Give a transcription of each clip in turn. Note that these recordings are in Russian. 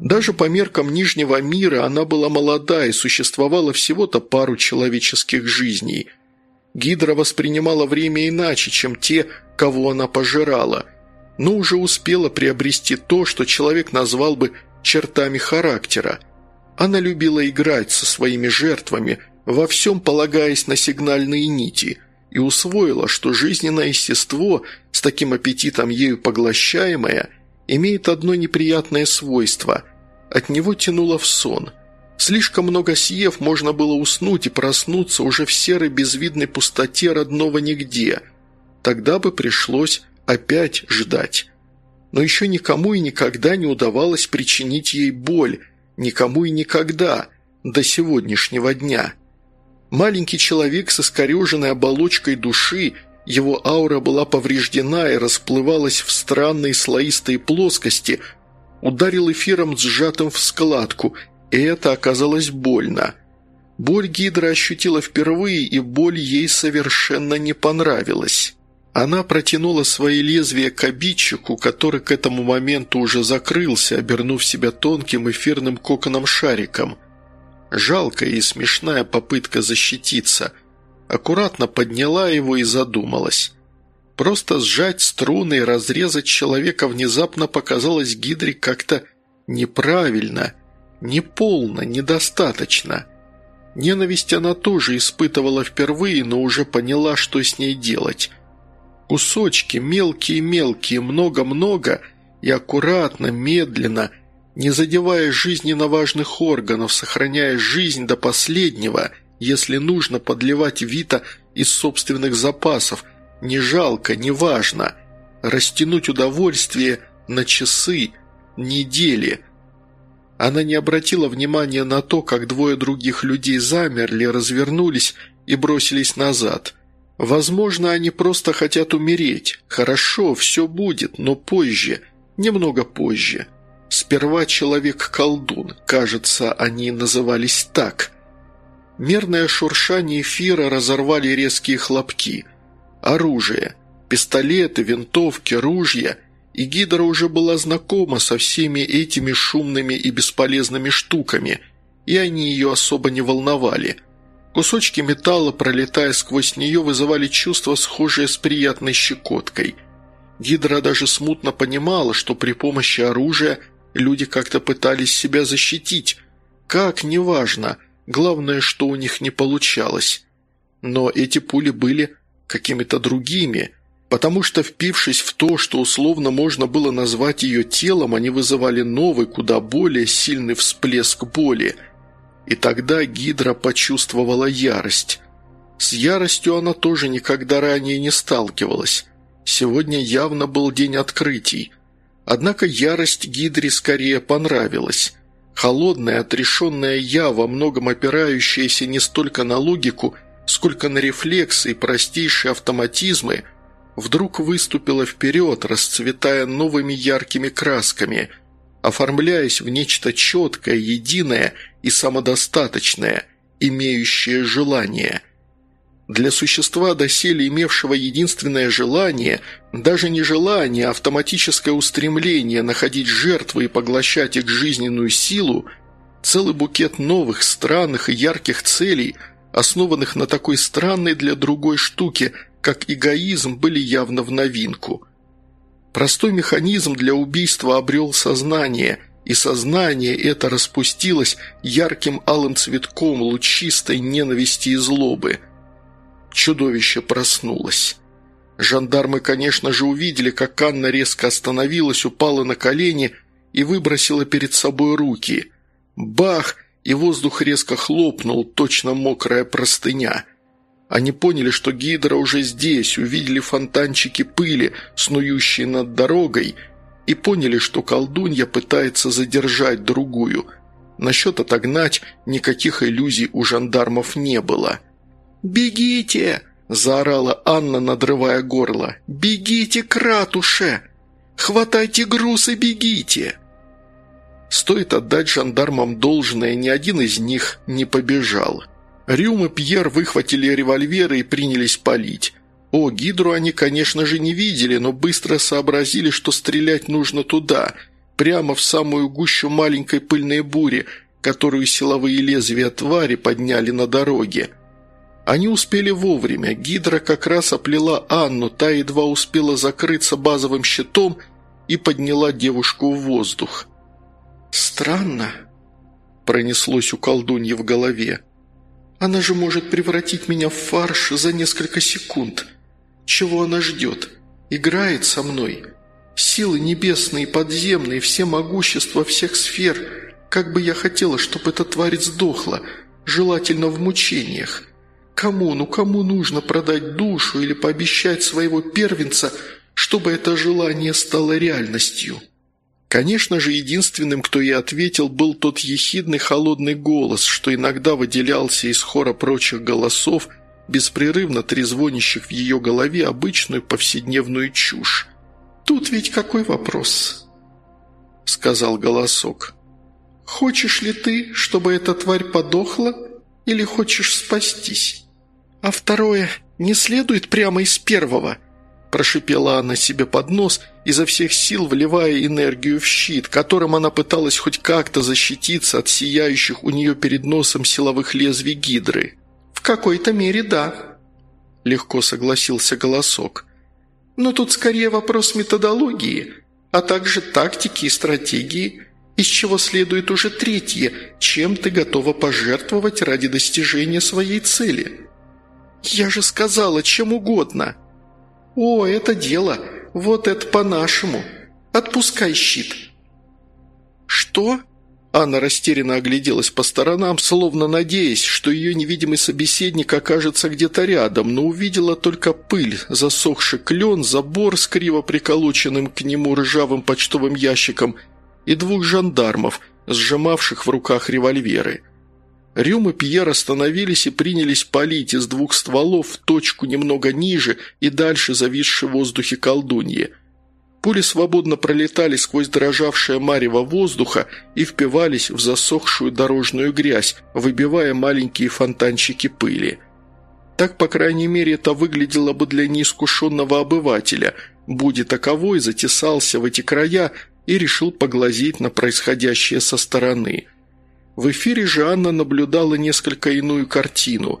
Даже по меркам Нижнего мира она была молода и существовала всего-то пару человеческих жизней. Гидра воспринимала время иначе, чем те, кого она пожирала, но уже успела приобрести то, что человек назвал бы чертами характера. Она любила играть со своими жертвами, во всем полагаясь на сигнальные нити, и усвоила, что жизненное естество, с таким аппетитом ею поглощаемое, имеет одно неприятное свойство – от него тянуло в сон. Слишком много съев, можно было уснуть и проснуться уже в серой безвидной пустоте родного нигде. Тогда бы пришлось опять ждать. Но еще никому и никогда не удавалось причинить ей боль, никому и никогда, до сегодняшнего дня. Маленький человек с искореженной оболочкой души, его аура была повреждена и расплывалась в странные слоистые плоскости, ударил эфиром сжатым в складку, и это оказалось больно. Боль Гидра ощутила впервые, и боль ей совершенно не понравилась. Она протянула свои лезвия к обидчику, который к этому моменту уже закрылся, обернув себя тонким эфирным коконом-шариком. Жалкая и смешная попытка защититься. Аккуратно подняла его и задумалась. Просто сжать струны и разрезать человека внезапно показалось Гидре как-то неправильно, неполно, недостаточно. Ненависть она тоже испытывала впервые, но уже поняла, что с ней делать. Кусочки, мелкие-мелкие, много-много, и аккуратно, медленно, не задевая жизненно важных органов, сохраняя жизнь до последнего, если нужно подливать Вита из собственных запасов – не жалко, не важно. Растянуть удовольствие на часы, недели. Она не обратила внимания на то, как двое других людей замерли, развернулись и бросились назад. Возможно, они просто хотят умереть. Хорошо, все будет, но позже, немного позже. Сперва человек-колдун, кажется, они назывались так. Мерное шуршание эфира разорвали резкие хлопки – Оружие. Пистолеты, винтовки, ружья. И Гидра уже была знакома со всеми этими шумными и бесполезными штуками, и они ее особо не волновали. Кусочки металла, пролетая сквозь нее, вызывали чувство, схожее с приятной щекоткой. Гидра даже смутно понимала, что при помощи оружия люди как-то пытались себя защитить. Как, неважно, главное, что у них не получалось. Но эти пули были какими-то другими, потому что, впившись в то, что условно можно было назвать ее телом, они вызывали новый, куда более сильный всплеск боли. И тогда Гидра почувствовала ярость. С яростью она тоже никогда ранее не сталкивалась. Сегодня явно был день открытий. Однако ярость Гидре скорее понравилась. Холодная, отрешенная я, во многом опирающаяся не столько на логику, сколько на рефлексы и простейшие автоматизмы, вдруг выступила вперед, расцветая новыми яркими красками, оформляясь в нечто четкое, единое и самодостаточное, имеющее желание. Для существа, доселе имевшего единственное желание, даже не желание, а автоматическое устремление находить жертвы и поглощать их жизненную силу, целый букет новых, странных и ярких целей – основанных на такой странной для другой штуке, как эгоизм, были явно в новинку. Простой механизм для убийства обрел сознание, и сознание это распустилось ярким алым цветком лучистой ненависти и злобы. Чудовище проснулось. Жандармы, конечно же, увидели, как Анна резко остановилась, упала на колени и выбросила перед собой руки. Бах! и воздух резко хлопнул, точно мокрая простыня. Они поняли, что Гидра уже здесь, увидели фонтанчики пыли, снующие над дорогой, и поняли, что колдунья пытается задержать другую. Насчет отогнать никаких иллюзий у жандармов не было. «Бегите!» – заорала Анна, надрывая горло. «Бегите к ратуше! Хватайте груз и бегите!» Стоит отдать жандармам должное, ни один из них не побежал. Рюм и Пьер выхватили револьверы и принялись палить. О, Гидру они, конечно же, не видели, но быстро сообразили, что стрелять нужно туда. прямо в самую гущу маленькой пыльной бури, которую силовые лезвия твари подняли на дороге. Они успели вовремя, Гидра как раз оплела Анну, та едва успела закрыться базовым щитом и подняла девушку в воздух. «Странно», – пронеслось у колдуньи в голове. «Она же может превратить меня в фарш за несколько секунд. Чего она ждет? Играет со мной? Силы небесные, подземные, все могущества всех сфер. Как бы я хотела, чтобы эта тварь сдохла, желательно в мучениях. Кому, ну кому нужно продать душу или пообещать своего первенца, чтобы это желание стало реальностью?» Конечно же, единственным, кто ей ответил, был тот ехидный холодный голос, что иногда выделялся из хора прочих голосов, беспрерывно трезвонящих в ее голове обычную повседневную чушь. «Тут ведь какой вопрос?» — сказал голосок. «Хочешь ли ты, чтобы эта тварь подохла, или хочешь спастись? А второе, не следует прямо из первого?» Прошипела она себе под нос, изо всех сил вливая энергию в щит, которым она пыталась хоть как-то защититься от сияющих у нее перед носом силовых лезвий гидры. «В какой-то мере да», – легко согласился голосок. «Но тут скорее вопрос методологии, а также тактики и стратегии, из чего следует уже третье, чем ты готова пожертвовать ради достижения своей цели». «Я же сказала, чем угодно», – «О, это дело! Вот это по-нашему! Отпускай щит!» «Что?» Анна растерянно огляделась по сторонам, словно надеясь, что ее невидимый собеседник окажется где-то рядом, но увидела только пыль, засохший клен, забор с криво приколоченным к нему ржавым почтовым ящиком и двух жандармов, сжимавших в руках револьверы. Рюм и Пьер остановились и принялись палить из двух стволов в точку немного ниже и дальше зависшей в воздухе колдуньи. Пули свободно пролетали сквозь дрожавшее марево воздуха и впивались в засохшую дорожную грязь, выбивая маленькие фонтанчики пыли. Так, по крайней мере, это выглядело бы для неискушенного обывателя, будь таковой затесался в эти края и решил поглазеть на происходящее со стороны – в эфире же Анна наблюдала несколько иную картину.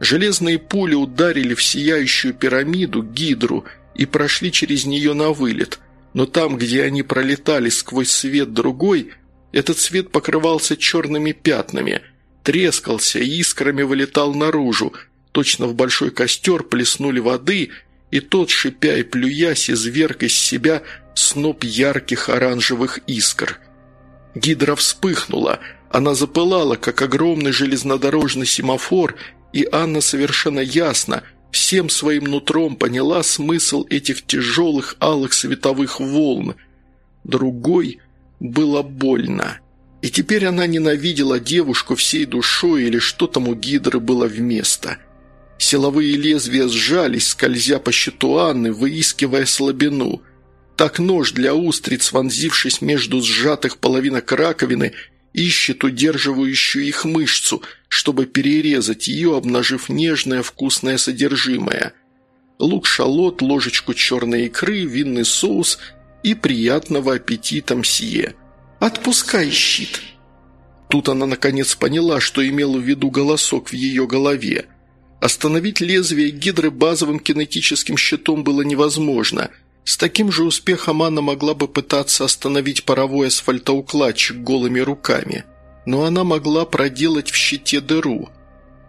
Железные пули ударили в сияющую пирамиду, гидру, и прошли через нее на вылет. Но там, где они пролетали сквозь свет другой, этот свет покрывался черными пятнами, трескался и искрами вылетал наружу, точно в большой костер плеснули воды, и тот, шипя и плюясь, изверг из себя сноп ярких оранжевых искр. Гидра вспыхнула – она запылала, как огромный железнодорожный семафор, и Анна совершенно ясно, всем своим нутром поняла смысл этих тяжелых алых световых волн. Другой было больно. И теперь она ненавидела девушку всей душой или что там у Гидры было вместо. Силовые лезвия сжались, скользя по щиту Анны, выискивая слабину. Так нож для устриц, вонзившись между сжатых половинок раковины, ищет удерживающую их мышцу, чтобы перерезать ее, обнажив нежное вкусное содержимое. Лук-шалот, ложечку черной икры, винный соус и приятного аппетита мсье. «Отпускай щит!» Тут она наконец поняла, что имел в виду голосок в ее голове. Остановить лезвие гидры базовым кинетическим щитом было невозможно – с таким же успехом Анна могла бы пытаться остановить паровой асфальтоукладчик голыми руками, но она могла проделать в щите дыру.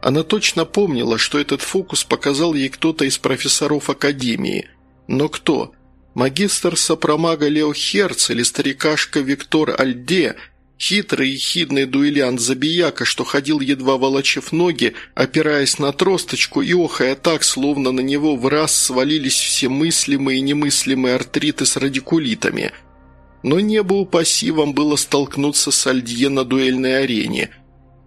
Она точно помнила, что этот фокус показал ей кто-то из профессоров Академии. Но кто? Магистр сопромага Лео Херц или старикашка Виктор Альде – Хитрый и хидный дуэлянт-забияка, что ходил едва волочив ноги, опираясь на тросточку и охая так, словно на него в раз свалились все мыслимые и немыслимые артриты с радикулитами. Но небо упаси вам было столкнуться с Альдье на дуэльной арене.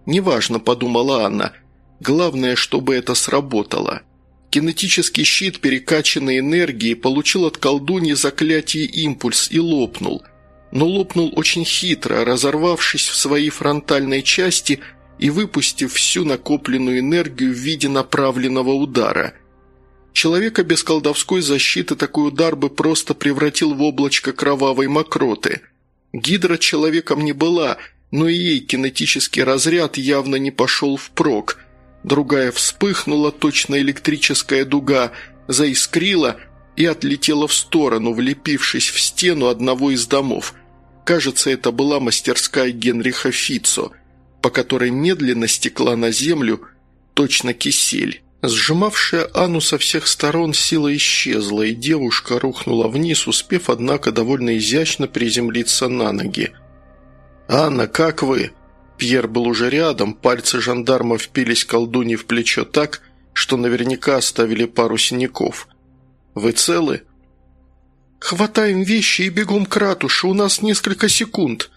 «Неважно», — подумала Анна, — «главное, чтобы это сработало». Кинетический щит перекачанной энергией получил от колдуньи заклятие импульс и лопнул — но лопнул очень хитро, разорвавшись в своей фронтальной части и выпустив всю накопленную энергию в виде направленного удара. Человека без колдовской защиты такой удар бы просто превратил в облачко кровавой мокроты. Гидра человеком не была, но и ей кинетический разряд явно не пошел впрок. Другая вспыхнула, точно электрическая дуга, заискрила и отлетела в сторону, влепившись в стену одного из домов. Кажется, это была мастерская Генриха Фицо, по которой медленно стекла на землю точно кисель. Сжимавшая Анну со всех сторон сила исчезла, и девушка рухнула вниз, успев, однако, довольно изящно приземлиться на ноги. «Анна, как вы?» Пьер был уже рядом, пальцы жандарма впились колдуньи в плечо так, что наверняка оставили пару синяков. «Вы целы?» «Хватаем вещи и бегом к ратуше, у нас несколько секунд».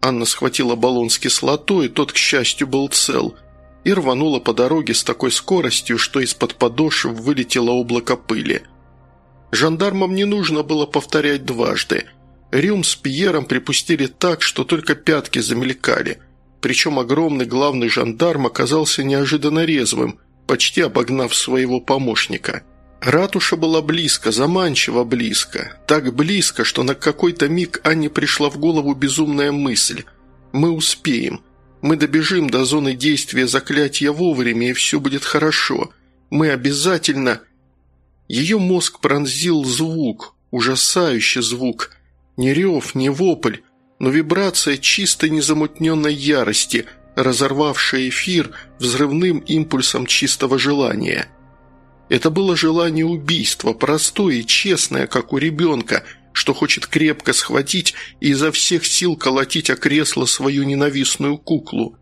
Анна схватила баллон с кислотой, тот, к счастью, был цел – и рванула по дороге с такой скоростью, что из-под подошв вылетело облако пыли. Жандармам не нужно было повторять дважды. Рюм с Пьером припустили так, что только пятки замелькали. Причем огромный главный жандарм оказался неожиданно резвым, почти обогнав своего помощника. Ратуша была близко, заманчиво близко. Так близко, что на какой-то миг Анне пришла в голову безумная мысль. «Мы успеем». Мы добежим до зоны действия заклятия вовремя, и все будет хорошо. Мы обязательно...» Ее мозг пронзил звук, ужасающий звук. Не рев, не вопль, но вибрация чистой незамутненной ярости, разорвавшая эфир взрывным импульсом чистого желания. Это было желание убийства, простое и честное, как у ребенка – что хочет крепко схватить и изо всех сил колотить о кресло свою ненавистную куклу,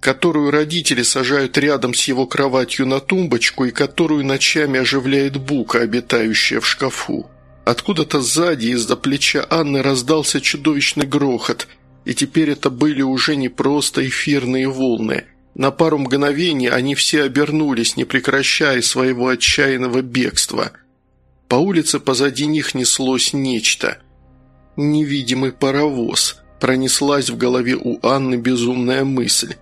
которую родители сажают рядом с его кроватью на тумбочку и которую ночами оживляет бука, обитающая в шкафу. Откуда-то сзади, из-за плеча Анны, раздался чудовищный грохот, и теперь это были уже не просто эфирные волны. На пару мгновений они все обернулись, не прекращая своего отчаянного бегства – по улице позади них неслось нечто. Невидимый паровоз. Пронеслась в голове у Анны безумная мысль.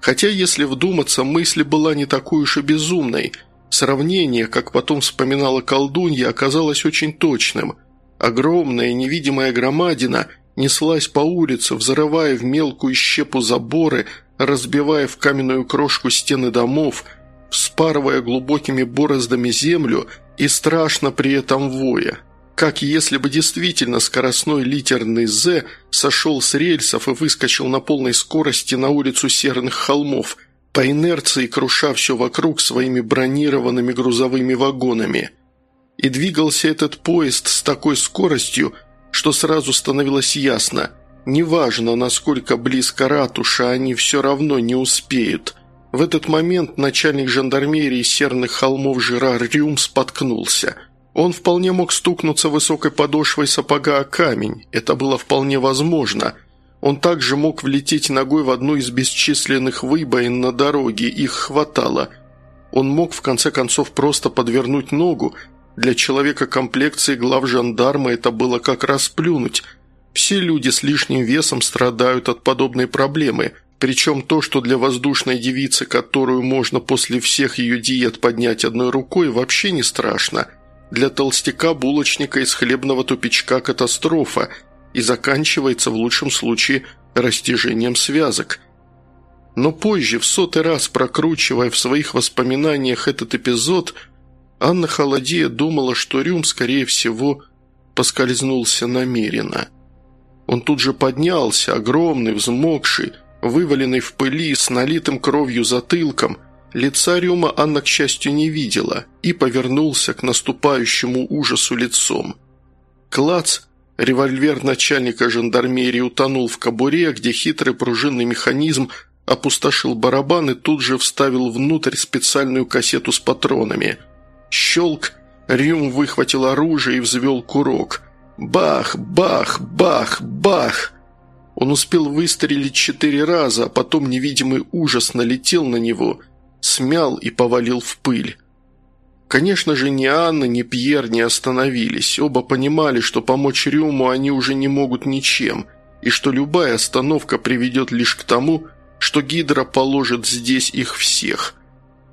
Хотя, если вдуматься, мысль была не такой уж и безумной. Сравнение, как потом вспоминала колдунья, оказалось очень точным. Огромная невидимая громадина неслась по улице, взрывая в мелкую щепу заборы, разбивая в каменную крошку стены домов, вспарывая глубокими бороздами землю – и страшно при этом воя. Как если бы действительно скоростной литерный «З» сошел с рельсов и выскочил на полной скорости на улицу Серных холмов, по инерции круша все вокруг своими бронированными грузовыми вагонами. И двигался этот поезд с такой скоростью, что сразу становилось ясно – Неважно, насколько близко ратуша, они все равно не успеют. В этот момент начальник жандармерии серных холмов Жерар Рюм споткнулся. Он вполне мог стукнуться высокой подошвой сапога о камень, это было вполне возможно. Он также мог влететь ногой в одну из бесчисленных выбоин на дороге, их хватало. Он мог в конце концов просто подвернуть ногу, для человека комплекции глав жандарма это было как раз плюнуть. Все люди с лишним весом страдают от подобной проблемы – причем то, что для воздушной девицы, которую можно после всех ее диет поднять одной рукой, вообще не страшно. Для толстяка-булочника из хлебного тупичка катастрофа и заканчивается в лучшем случае растяжением связок. Но позже, в сотый раз прокручивая в своих воспоминаниях этот эпизод, Анна Холодея думала, что Рюм, скорее всего, поскользнулся намеренно. Он тут же поднялся, огромный, взмокший, вываленный в пыли с налитым кровью затылком, лица Рюма Анна, к счастью, не видела и повернулся к наступающему ужасу лицом. Клац, револьвер начальника жандармерии утонул в кобуре, где хитрый пружинный механизм опустошил барабан и тут же вставил внутрь специальную кассету с патронами. Щелк, Рюм выхватил оружие и взвел курок. Бах, бах, бах, бах! Он успел выстрелить четыре раза, а потом невидимый ужас налетел на него, смял и повалил в пыль. Конечно же, ни Анна, ни Пьер не остановились. Оба понимали, что помочь Рюму они уже не могут ничем, и что любая остановка приведет лишь к тому, что Гидра положит здесь их всех.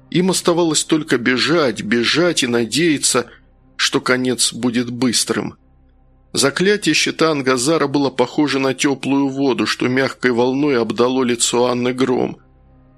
Им оставалось только бежать, бежать и надеяться, что конец будет быстрым. Заклятие щита Ангазара было похоже на теплую воду, что мягкой волной обдало лицо Анны гром.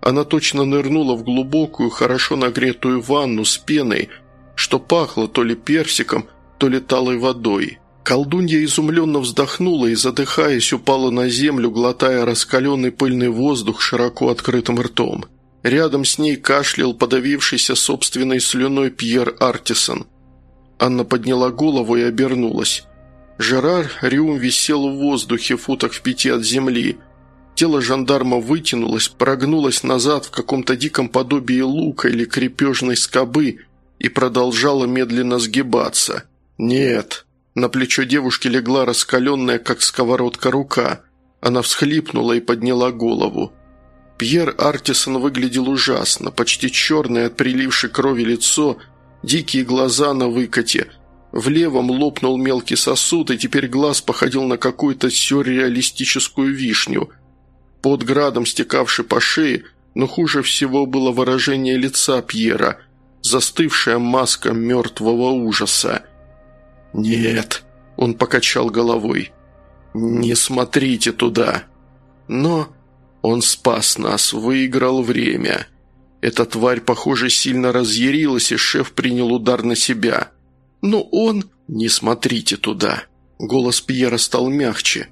Она точно нырнула в глубокую, хорошо нагретую ванну с пеной, что пахло то ли персиком, то ли талой водой. Колдунья изумленно вздохнула и, задыхаясь, упала на землю, глотая раскаленный пыльный воздух широко открытым ртом. Рядом с ней кашлял подавившийся собственной слюной Пьер Артисон. Анна подняла голову и обернулась. Жерар Риум висел в воздухе футах в пяти от земли. Тело жандарма вытянулось, прогнулось назад в каком-то диком подобии лука или крепежной скобы и продолжало медленно сгибаться. «Нет». На плечо девушки легла раскаленная, как сковородка, рука. Она всхлипнула и подняла голову. Пьер Артисон выглядел ужасно, почти черное от прилившей крови лицо, дикие глаза на выкате – в левом лопнул мелкий сосуд, и теперь глаз походил на какую-то сюрреалистическую вишню. Под градом стекавший по шее, но хуже всего было выражение лица Пьера, застывшая маска мертвого ужаса. «Нет», — он покачал головой, — «не смотрите туда». Но он спас нас, выиграл время. Эта тварь, похоже, сильно разъярилась, и шеф принял удар на себя. «Но он...» «Не смотрите туда!» Голос Пьера стал мягче.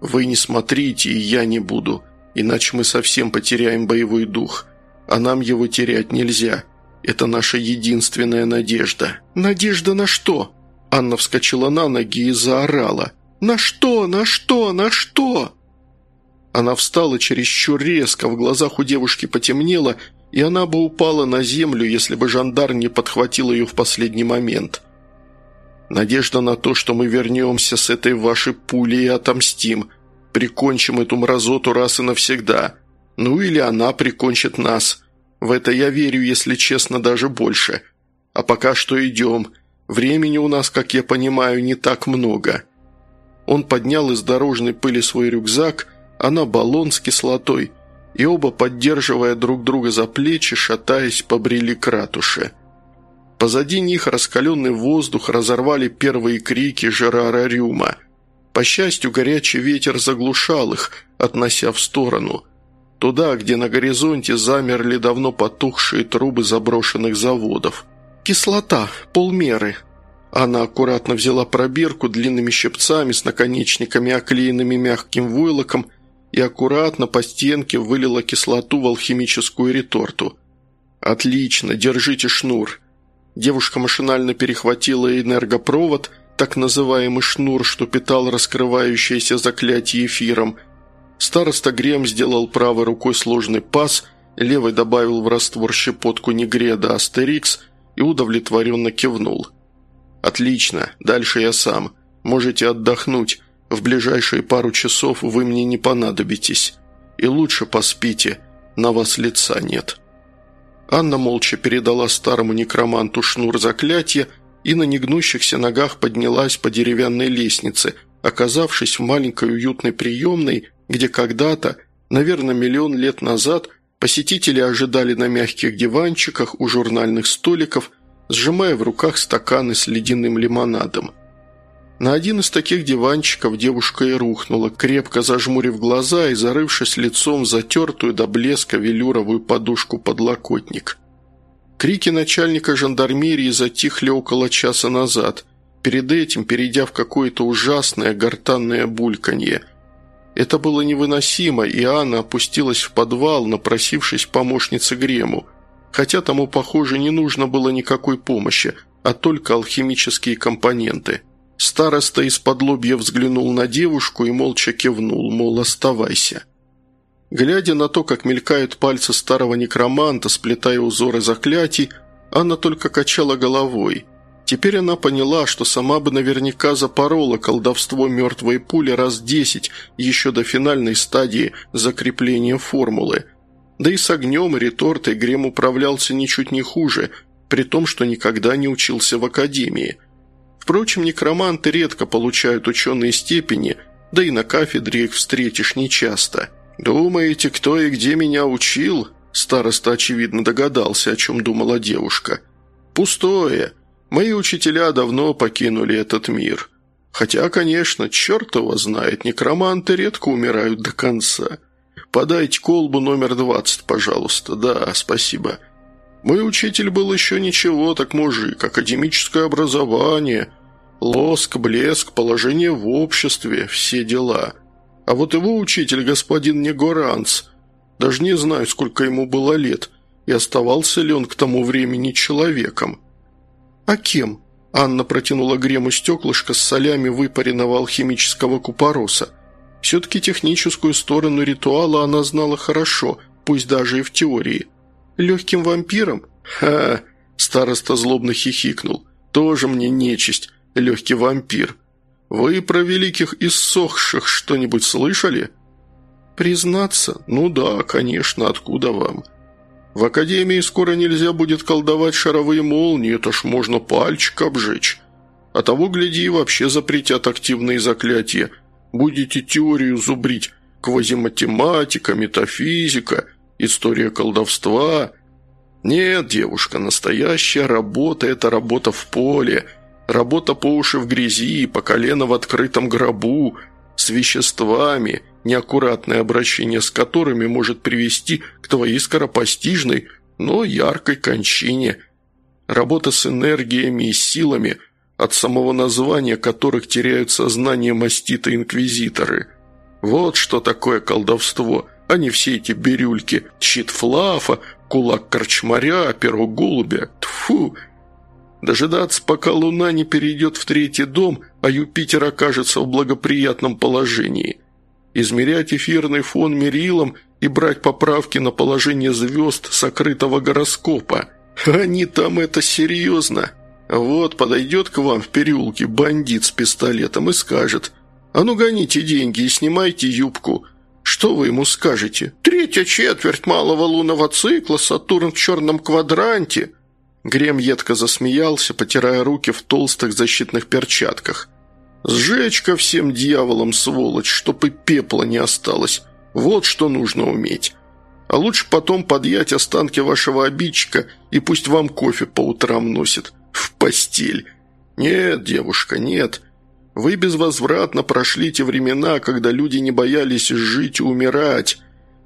«Вы не смотрите, и я не буду, иначе мы совсем потеряем боевой дух, а нам его терять нельзя. Это наша единственная надежда». «Надежда на что?» Анна вскочила на ноги и заорала. «На что? На что? На что?» Она встала чересчур резко, в глазах у девушки потемнело, и она бы упала на землю, если бы жандарм не подхватил ее в последний момент. Надежда на то, что мы вернемся с этой вашей пулей и отомстим. Прикончим эту мразоту раз и навсегда. Ну или она прикончит нас. В это я верю, если честно, даже больше. А пока что идем. Времени у нас, как я понимаю, не так много». Он поднял из дорожной пыли свой рюкзак, она баллон с кислотой, и оба, поддерживая друг друга за плечи, шатаясь, побрели к ратуше. Позади них раскаленный воздух разорвали первые крики Жерара Рюма. По счастью, горячий ветер заглушал их, относя в сторону. Туда, где на горизонте замерли давно потухшие трубы заброшенных заводов. «Кислота, полмеры», она аккуратно взяла пробирку длинными щипцами с наконечниками, оклеенными мягким войлоком, и аккуратно по стенке вылила кислоту в алхимическую реторту. «Отлично, держите шнур. Девушка машинально перехватила энергопровод, так называемый шнур, что питал раскрывающееся заклятие эфиром. Староста Грем сделал правой рукой сложный пас, левой добавил в раствор щепотку негреда Астерикс и удовлетворенно кивнул. «Отлично, дальше я сам. Можете отдохнуть. В ближайшие пару часов вы мне не понадобитесь. И лучше поспите, на вас лица нет». Анна молча передала старому некроманту шнур заклятия и на негнущихся ногах поднялась по деревянной лестнице, оказавшись в маленькой уютной приемной, где когда-то, наверное, миллион лет назад, посетители ожидали на мягких диванчиках у журнальных столиков, сжимая в руках стаканы с ледяным лимонадом. На один из таких диванчиков девушка и рухнула, крепко зажмурив глаза и зарывшись лицом в затертую до блеска велюровую подушку-подлокотник. Крики начальника жандармерии затихли около часа назад, перед этим перейдя в какое-то ужасное гортанное бульканье. Это было невыносимо, и Анна опустилась в подвал, напросившись помощнице Грему, хотя тому, похоже, не нужно было никакой помощи, а только алхимические компоненты – Староста из-под лобья взглянул на девушку и молча кивнул, мол, оставайся. Глядя на то, как мелькают пальцы старого некроманта, сплетая узоры заклятий, Анна только качала головой. Теперь она поняла, что сама бы наверняка запорола колдовство мертвой пули раз десять еще до финальной стадии закрепления формулы. Да и с огнем и ретортой Грем управлялся ничуть не хуже, при том, что никогда не учился в академии – Впрочем, некроманты редко получают ученые степени, да и на кафедре их встретишь нечасто. «Думаете, кто и где меня учил?» Староста, очевидно, догадался, о чем думала девушка. «Пустое. Мои учителя давно покинули этот мир. Хотя, конечно, черт его знает, некроманты редко умирают до конца. Подайте колбу номер двадцать, пожалуйста. Да, спасибо. Мой учитель был еще ничего, так мужик, академическое образование, лоск, блеск, положение в обществе, все дела. А вот его учитель, господин Негоранц, даже не знаю, сколько ему было лет, и оставался ли он к тому времени человеком. «А кем?» Анна протянула Грему стеклышко с солями выпаренного алхимического купороса. Все-таки техническую сторону ритуала она знала хорошо, пусть даже и в теории. «Легким вампиром?» «Ха!» – староста злобно хихикнул. «Тоже мне нечисть, легкий вампир. Вы про великих иссохших что-нибудь слышали?» «Признаться? Ну да, конечно, откуда вам?» В академии скоро нельзя будет колдовать шаровые молнии, это ж можно пальчик обжечь. А того, гляди, вообще запретят активные заклятия. Будете теорию зубрить, квазиматематика, метафизика, история колдовства. Нет, девушка, настоящая работа – это работа в поле, работа по уши в грязи, по колено в открытом гробу, с веществами – неаккуратное обращение с которыми может привести к твоей скоропостижной, но яркой кончине. Работа с энергиями и силами, от самого названия которых теряют сознание маститы инквизиторы. Вот что такое колдовство, а не все эти бирюльки, щит Флафа, кулак Корчмаря, перо Голубя. Тфу! Дожидаться, пока Луна не перейдет в третий дом, а Юпитер окажется в благоприятном положении измерять эфирный фон мерилом и брать поправки на положение звезд сокрытого гороскопа. Они там это серьезно. Вот подойдет к вам в переулке бандит с пистолетом и скажет «А ну гоните деньги и снимайте юбку». Что вы ему скажете? «Третья четверть малого лунного цикла, Сатурн в черном квадранте». Грем едко засмеялся, потирая руки в толстых защитных перчатках. Сжечь ко всем дьяволам, сволочь, чтоб и пепла не осталось. Вот что нужно уметь. А лучше потом подъять останки вашего обидчика и пусть вам кофе по утрам носит. В постель. Нет, девушка, нет. Вы безвозвратно прошли те времена, когда люди не боялись жить и умирать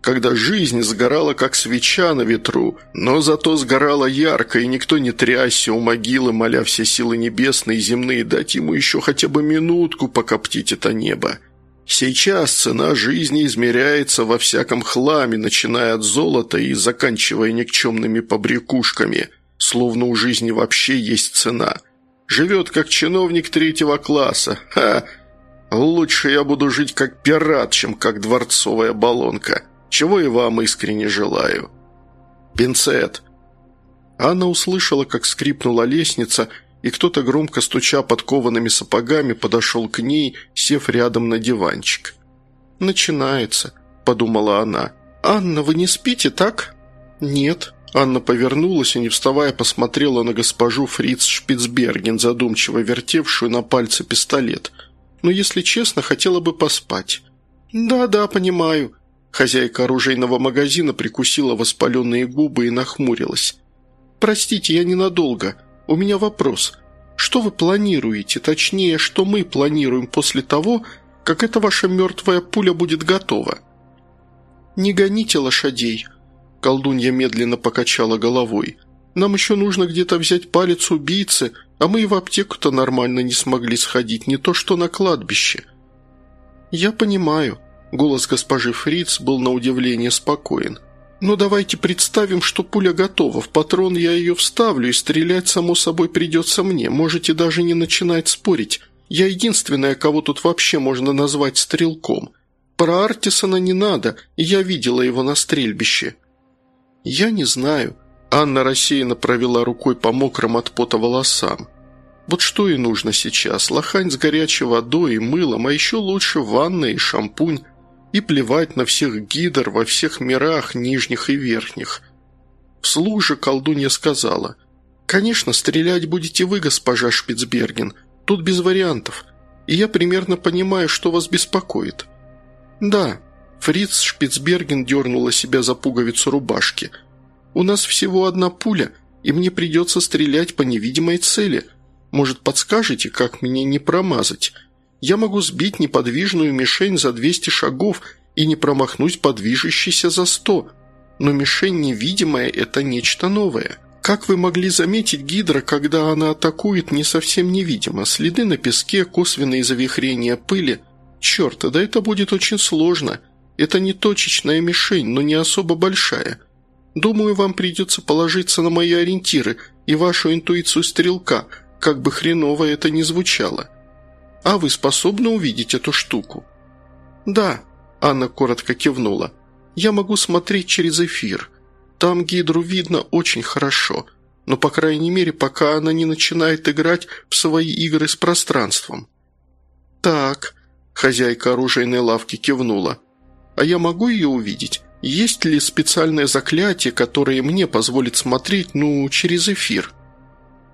когда жизнь сгорала, как свеча на ветру, но зато сгорала ярко, и никто не трясся у могилы, моля все силы небесные и земные дать ему еще хотя бы минутку покоптить это небо. Сейчас цена жизни измеряется во всяком хламе, начиная от золота и заканчивая никчемными побрякушками, словно у жизни вообще есть цена. Живет как чиновник третьего класса. Ха! Лучше я буду жить как пират, чем как дворцовая баллонка чего и вам искренне желаю. Пинцет!» Анна услышала, как скрипнула лестница, и кто-то, громко стуча подкованными сапогами, подошел к ней, сев рядом на диванчик. «Начинается», – подумала она. «Анна, вы не спите, так?» «Нет». Анна повернулась и, не вставая, посмотрела на госпожу Фриц Шпицберген, задумчиво вертевшую на пальце пистолет. «Но, если честно, хотела бы поспать». «Да-да, понимаю», Хозяйка оружейного магазина прикусила воспаленные губы и нахмурилась. «Простите, я ненадолго. У меня вопрос. Что вы планируете, точнее, что мы планируем после того, как эта ваша мертвая пуля будет готова?» «Не гоните лошадей», – колдунья медленно покачала головой. «Нам еще нужно где-то взять палец убийцы, а мы и в аптеку-то нормально не смогли сходить, не то что на кладбище». «Я понимаю», Голос госпожи Фриц был на удивление спокоен. «Но давайте представим, что пуля готова. В патрон я ее вставлю, и стрелять, само собой, придется мне. Можете даже не начинать спорить. Я единственная, кого тут вообще можно назвать стрелком. Про Артисона не надо, я видела его на стрельбище». «Я не знаю». Анна рассеянно провела рукой по мокрым от пота волосам. Вот что и нужно сейчас. Лохань с горячей водой и мылом, а еще лучше ванна и шампунь и плевать на всех гидр во всех мирах, нижних и верхних. Вслух же колдунья сказала, «Конечно, стрелять будете вы, госпожа Шпицберген, тут без вариантов, и я примерно понимаю, что вас беспокоит». «Да», Фриц Шпицберген дернула себя за пуговицу рубашки. «У нас всего одна пуля, и мне придется стрелять по невидимой цели. Может, подскажете, как меня не промазать? Я могу сбить неподвижную мишень за 200 шагов и не промахнусь по движущейся за 100, но мишень невидимая – это нечто новое. Как вы могли заметить гидра, когда она атакует, не совсем невидимо? Следы на песке, косвенные завихрения пыли. Черт, да это будет очень сложно. Это не точечная мишень, но не особо большая. Думаю, вам придется положиться на мои ориентиры и вашу интуицию стрелка, как бы хреново это ни звучало. А вы способны увидеть эту штуку?» «Да», – Анна коротко кивнула. «Я могу смотреть через эфир. Там гидру видно очень хорошо, но, по крайней мере, пока она не начинает играть в свои игры с пространством». «Так», – хозяйка оружейной лавки кивнула. «А я могу ее увидеть? Есть ли специальное заклятие, которое мне позволит смотреть, ну, через эфир?»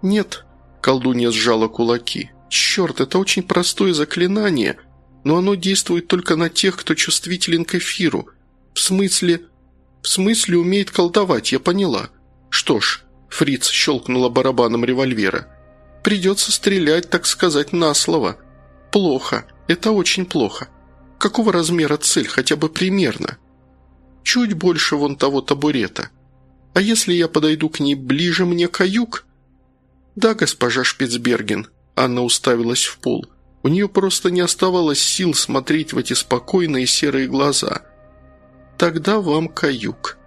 «Нет», – колдунья сжала кулаки. «Черт, это очень простое заклинание, но оно действует только на тех, кто чувствителен к эфиру. В смысле... В смысле умеет колдовать, я поняла. Что ж, Фриц щелкнула барабаном револьвера. Придется стрелять, так сказать, на слово. Плохо, это очень плохо. Какого размера цель, хотя бы примерно? Чуть больше вон того табурета. А если я подойду к ней ближе, мне каюк? Да, госпожа Шпицберген. Анна уставилась в пол. У нее просто не оставалось сил смотреть в эти спокойные серые глаза. «Тогда вам каюк».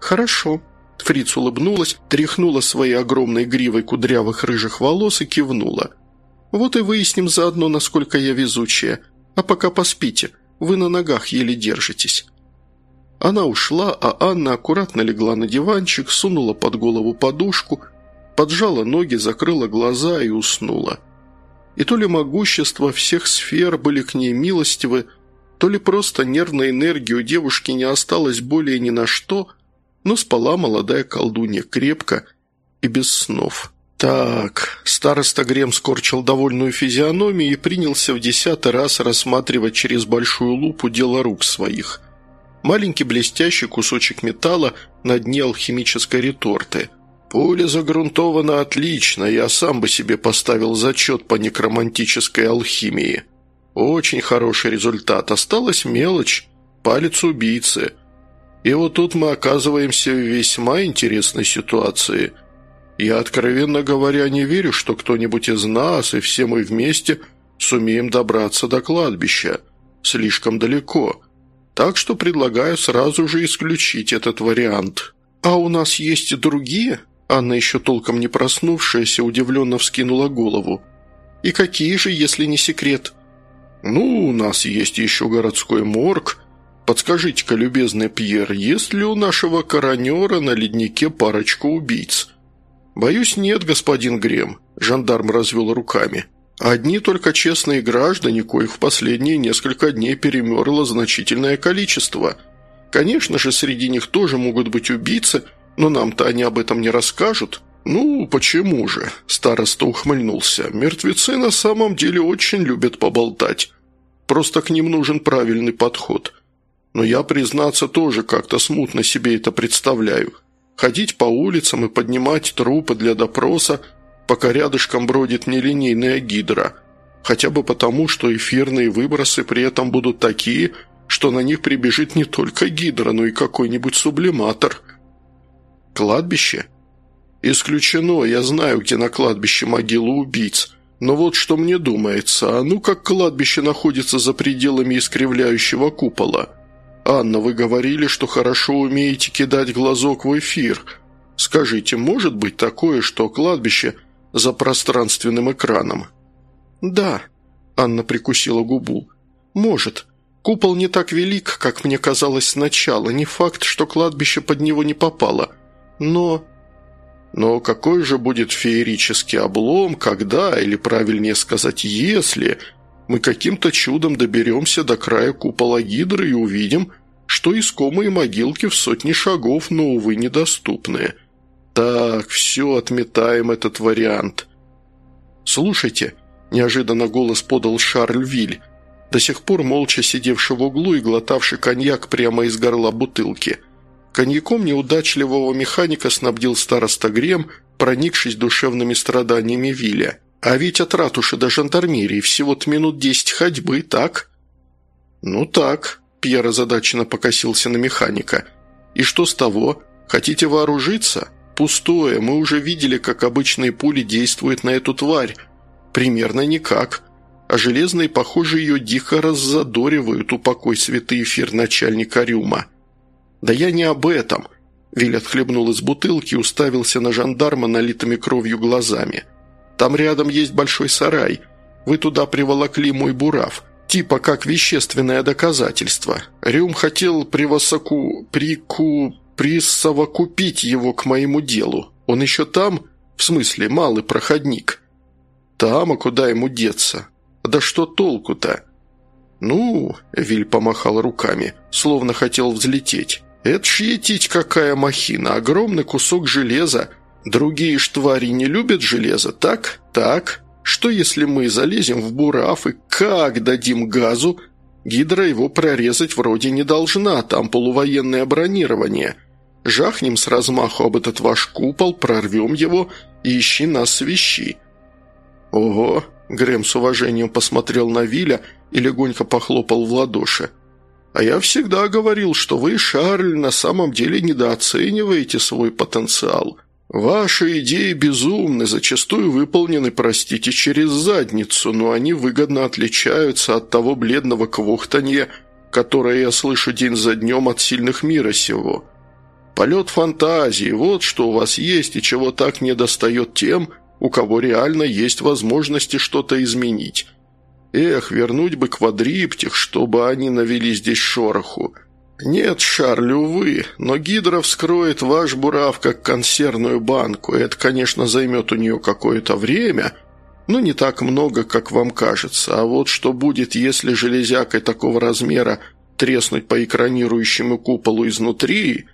«Хорошо». Фриц улыбнулась, тряхнула своей огромной гривой кудрявых рыжих волос и кивнула. «Вот и выясним заодно, насколько я везучая. А пока поспите, вы на ногах еле держитесь». Она ушла, а Анна аккуратно легла на диванчик, сунула под голову подушку, поджала ноги, закрыла глаза и уснула. И то ли могущество всех сфер были к ней милостивы, то ли просто нервной энергии у девушки не осталось более ни на что, но спала молодая колдунья крепко и без снов. Так, староста Грем скорчил довольную физиономию и принялся в десятый раз рассматривать через большую лупу дело рук своих. Маленький блестящий кусочек металла на дне алхимической реторты – «Пуля загрунтована отлично, я сам бы себе поставил зачет по некромантической алхимии. Очень хороший результат, осталась мелочь, палец убийцы. И вот тут мы оказываемся в весьма интересной ситуации. Я, откровенно говоря, не верю, что кто-нибудь из нас и все мы вместе сумеем добраться до кладбища. Слишком далеко. Так что предлагаю сразу же исключить этот вариант». «А у нас есть другие?» Анна, еще толком не проснувшаяся, удивленно вскинула голову. «И какие же, если не секрет?» «Ну, у нас есть еще городской морг. Подскажите-ка, любезный Пьер, есть ли у нашего коронера на леднике парочку убийц?» «Боюсь, нет, господин Грем», – жандарм развел руками. «Одни только честные граждане, коих в последние несколько дней перемерло значительное количество. Конечно же, среди них тоже могут быть убийцы – но нам-то они об этом не расскажут». «Ну, почему же?» – староста ухмыльнулся. «Мертвецы на самом деле очень любят поболтать. Просто к ним нужен правильный подход. Но я, признаться, тоже как-то смутно себе это представляю. Ходить по улицам и поднимать трупы для допроса, пока рядышком бродит нелинейная гидра. Хотя бы потому, что эфирные выбросы при этом будут такие, что на них прибежит не только гидра, но и какой-нибудь сублиматор». «Кладбище?» «Исключено, я знаю, где на кладбище могила убийц. Но вот что мне думается, а ну как кладбище находится за пределами искривляющего купола? Анна, вы говорили, что хорошо умеете кидать глазок в эфир. Скажите, может быть такое, что кладбище за пространственным экраном?» «Да», – Анна прикусила губу. «Может. Купол не так велик, как мне казалось сначала. Не факт, что кладбище под него не попало». Но... Но какой же будет феерический облом, когда, или правильнее сказать, если мы каким-то чудом доберемся до края купола Гидры и увидим, что искомые могилки в сотни шагов, но, увы, недоступны. Так, все, отметаем этот вариант. «Слушайте», – неожиданно голос подал Шарль Виль, до сих пор молча сидевший в углу и глотавший коньяк прямо из горла бутылки – Коньяком неудачливого механика снабдил староста Грем, проникшись душевными страданиями Виля. А ведь от ратуши до жандармерии всего-то минут десять ходьбы, так?» «Ну так», – Пьер озадаченно покосился на механика. «И что с того? Хотите вооружиться? Пустое, мы уже видели, как обычные пули действуют на эту тварь. Примерно никак. А железные, похоже, ее дико раззадоривают, упокой святый эфир начальника Рюма». «Да я не об этом», – Виль отхлебнул из бутылки и уставился на жандарма налитыми кровью глазами. «Там рядом есть большой сарай. Вы туда приволокли мой бурав» типа как вещественное доказательство. Рюм хотел превосоку... прику... присовокупить его к моему делу. Он еще там? В смысле, малый проходник. Там, а куда ему деться? Да что толку-то? Ну, Виль помахал руками, словно хотел взлететь. Это ж етить какая махина, огромный кусок железа. Другие ж твари не любят железо, так? Так. Что если мы залезем в бурав и как дадим газу? Гидра его прорезать вроде не должна, там полувоенное бронирование. Жахнем с размаху об этот ваш купол, прорвем его и ищи нас свищи». «Ого!» – Грэм с уважением посмотрел на Виля и легонько похлопал в ладоши. «А я всегда говорил, что вы, Шарль, на самом деле недооцениваете свой потенциал. Ваши идеи безумны, зачастую выполнены, простите, через задницу, но они выгодно отличаются от того бледного квохтанья, которое я слышу день за днем от сильных мира сего. Полет фантазии – вот что у вас есть и чего так не достает тем, у кого реально есть возможности что-то изменить. Эх, вернуть бы квадриптих, чтобы они навели здесь шороху. «Нет, Шарль, увы, но Гидра вскроет ваш бурав как консервную банку. Это, конечно, займет у нее какое-то время, но не так много, как вам кажется. А вот что будет, если железякой такого размера треснуть по экранирующему куполу изнутри...»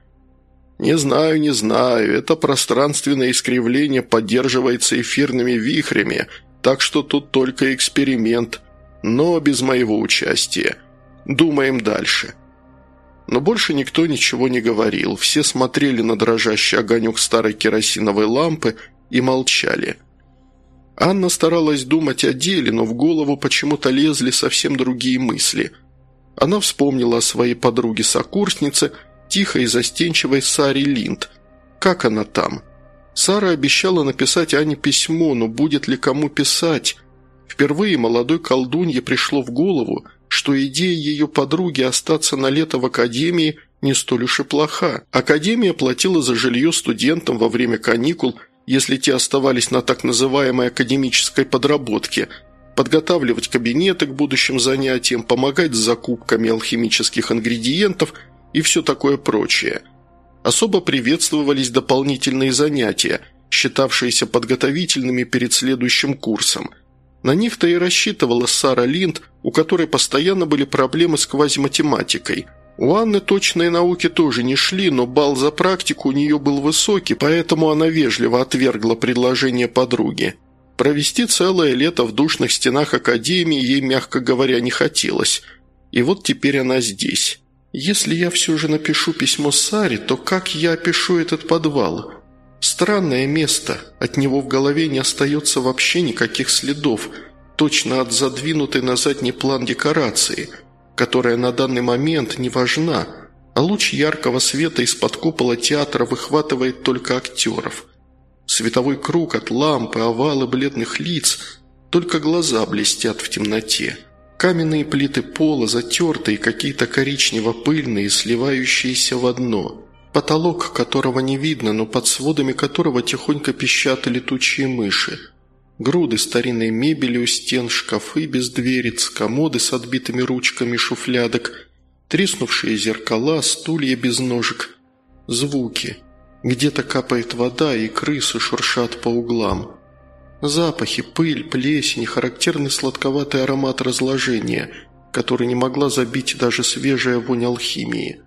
«Не знаю, не знаю. Это пространственное искривление поддерживается эфирными вихрями, так что тут только эксперимент, но без моего участия. Думаем дальше». Но больше никто ничего не говорил, все смотрели на дрожащий огонек старой керосиновой лампы и молчали. Анна старалась думать о деле, но в голову почему-то лезли совсем другие мысли. Она вспомнила о своей подруге-сокурснице, тихой и застенчивой Саре Линд. Как она там? Сара обещала написать Ане письмо, но будет ли кому писать? Впервые молодой колдунье пришло в голову – что идея ее подруги остаться на лето в академии не столь уж и плоха. Академия платила за жилье студентам во время каникул, если те оставались на так называемой академической подработке, подготавливать кабинеты к будущим занятиям, помогать с закупками алхимических ингредиентов и все такое прочее. Особо приветствовались дополнительные занятия, считавшиеся подготовительными перед следующим курсом – на них-то и рассчитывала Сара Линд, у которой постоянно были проблемы с квазиматематикой. У Анны точные науки тоже не шли, но балл за практику у нее был высокий, поэтому она вежливо отвергла предложение подруги. Провести целое лето в душных стенах академии ей, мягко говоря, не хотелось. И вот теперь она здесь. «Если я все же напишу письмо Саре, то как я опишу этот подвал?» Странное место, от него в голове не остается вообще никаких следов, точно от задвинутой на задний план декорации, которая на данный момент не важна, а луч яркого света из-под купола театра выхватывает только актеров. Световой круг от лампы, овалы бледных лиц, только глаза блестят в темноте. Каменные плиты пола затертые, какие-то коричнево-пыльные, сливающиеся в одно – Потолок, которого не видно, но под сводами которого тихонько пищат летучие мыши. Груды старинной мебели у стен, шкафы без дверец, комоды с отбитыми ручками шуфлядок, треснувшие зеркала, стулья без ножек. Звуки. Где-то капает вода, и крысы шуршат по углам. Запахи, пыль, плесень, характерный сладковатый аромат разложения, который не могла забить даже свежая вонь алхимии.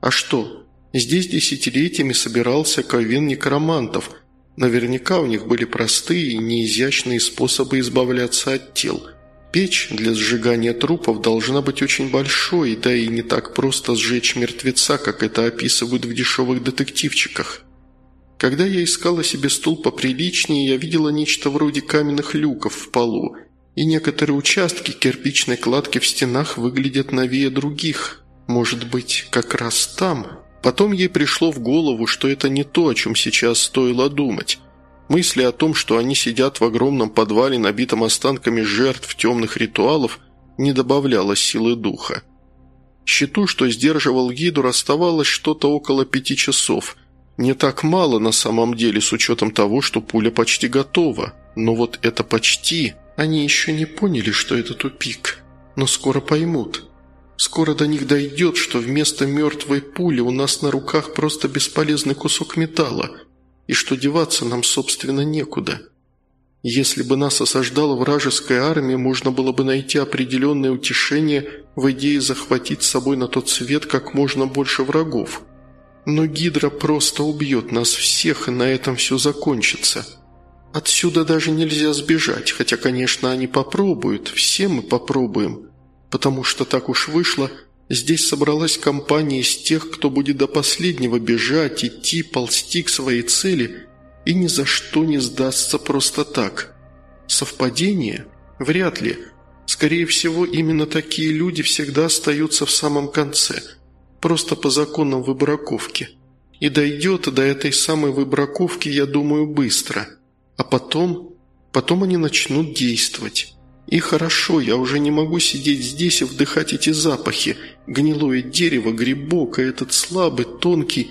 А что, Здесь десятилетиями собирался ковен некромантов. Наверняка у них были простые и неизящные способы избавляться от тел. Печь для сжигания трупов должна быть очень большой, да и не так просто сжечь мертвеца, как это описывают в дешевых детективчиках. Когда я искала себе стул поприличнее, я видела нечто вроде каменных люков в полу, и некоторые участки кирпичной кладки в стенах выглядят новее других. Может быть, как раз там? Потом ей пришло в голову, что это не то, о чем сейчас стоило думать. Мысли о том, что они сидят в огромном подвале, набитом останками жертв темных ритуалов, не добавляло силы духа. Щиту, что сдерживал Гиду, оставалось что-то около пяти часов. Не так мало на самом деле, с учетом того, что пуля почти готова. Но вот это «почти» они еще не поняли, что это тупик. Но скоро поймут. Скоро до них дойдет, что вместо мертвой пули у нас на руках просто бесполезный кусок металла – и что деваться нам, собственно, некуда. Если бы нас осаждала вражеская армия, можно было бы найти определенное утешение в идее захватить с собой на тот свет как можно больше врагов. Но Гидра просто убьет нас всех, и на этом все закончится. Отсюда даже нельзя сбежать, хотя, конечно, они попробуют, все мы попробуем, потому что так уж вышло – Здесь собралась компания из тех, кто будет до последнего бежать, идти, ползти к своей цели и ни за что не сдастся просто так. Совпадение? Вряд ли. Скорее всего, именно такие люди всегда остаются в самом конце, просто по законам выбраковки. И дойдет до этой самой выбраковки, я думаю, быстро. А потом... Потом они начнут действовать. И хорошо, я уже не могу сидеть здесь и вдыхать эти запахи. Гнилое дерево, грибок, а этот слабый, тонкий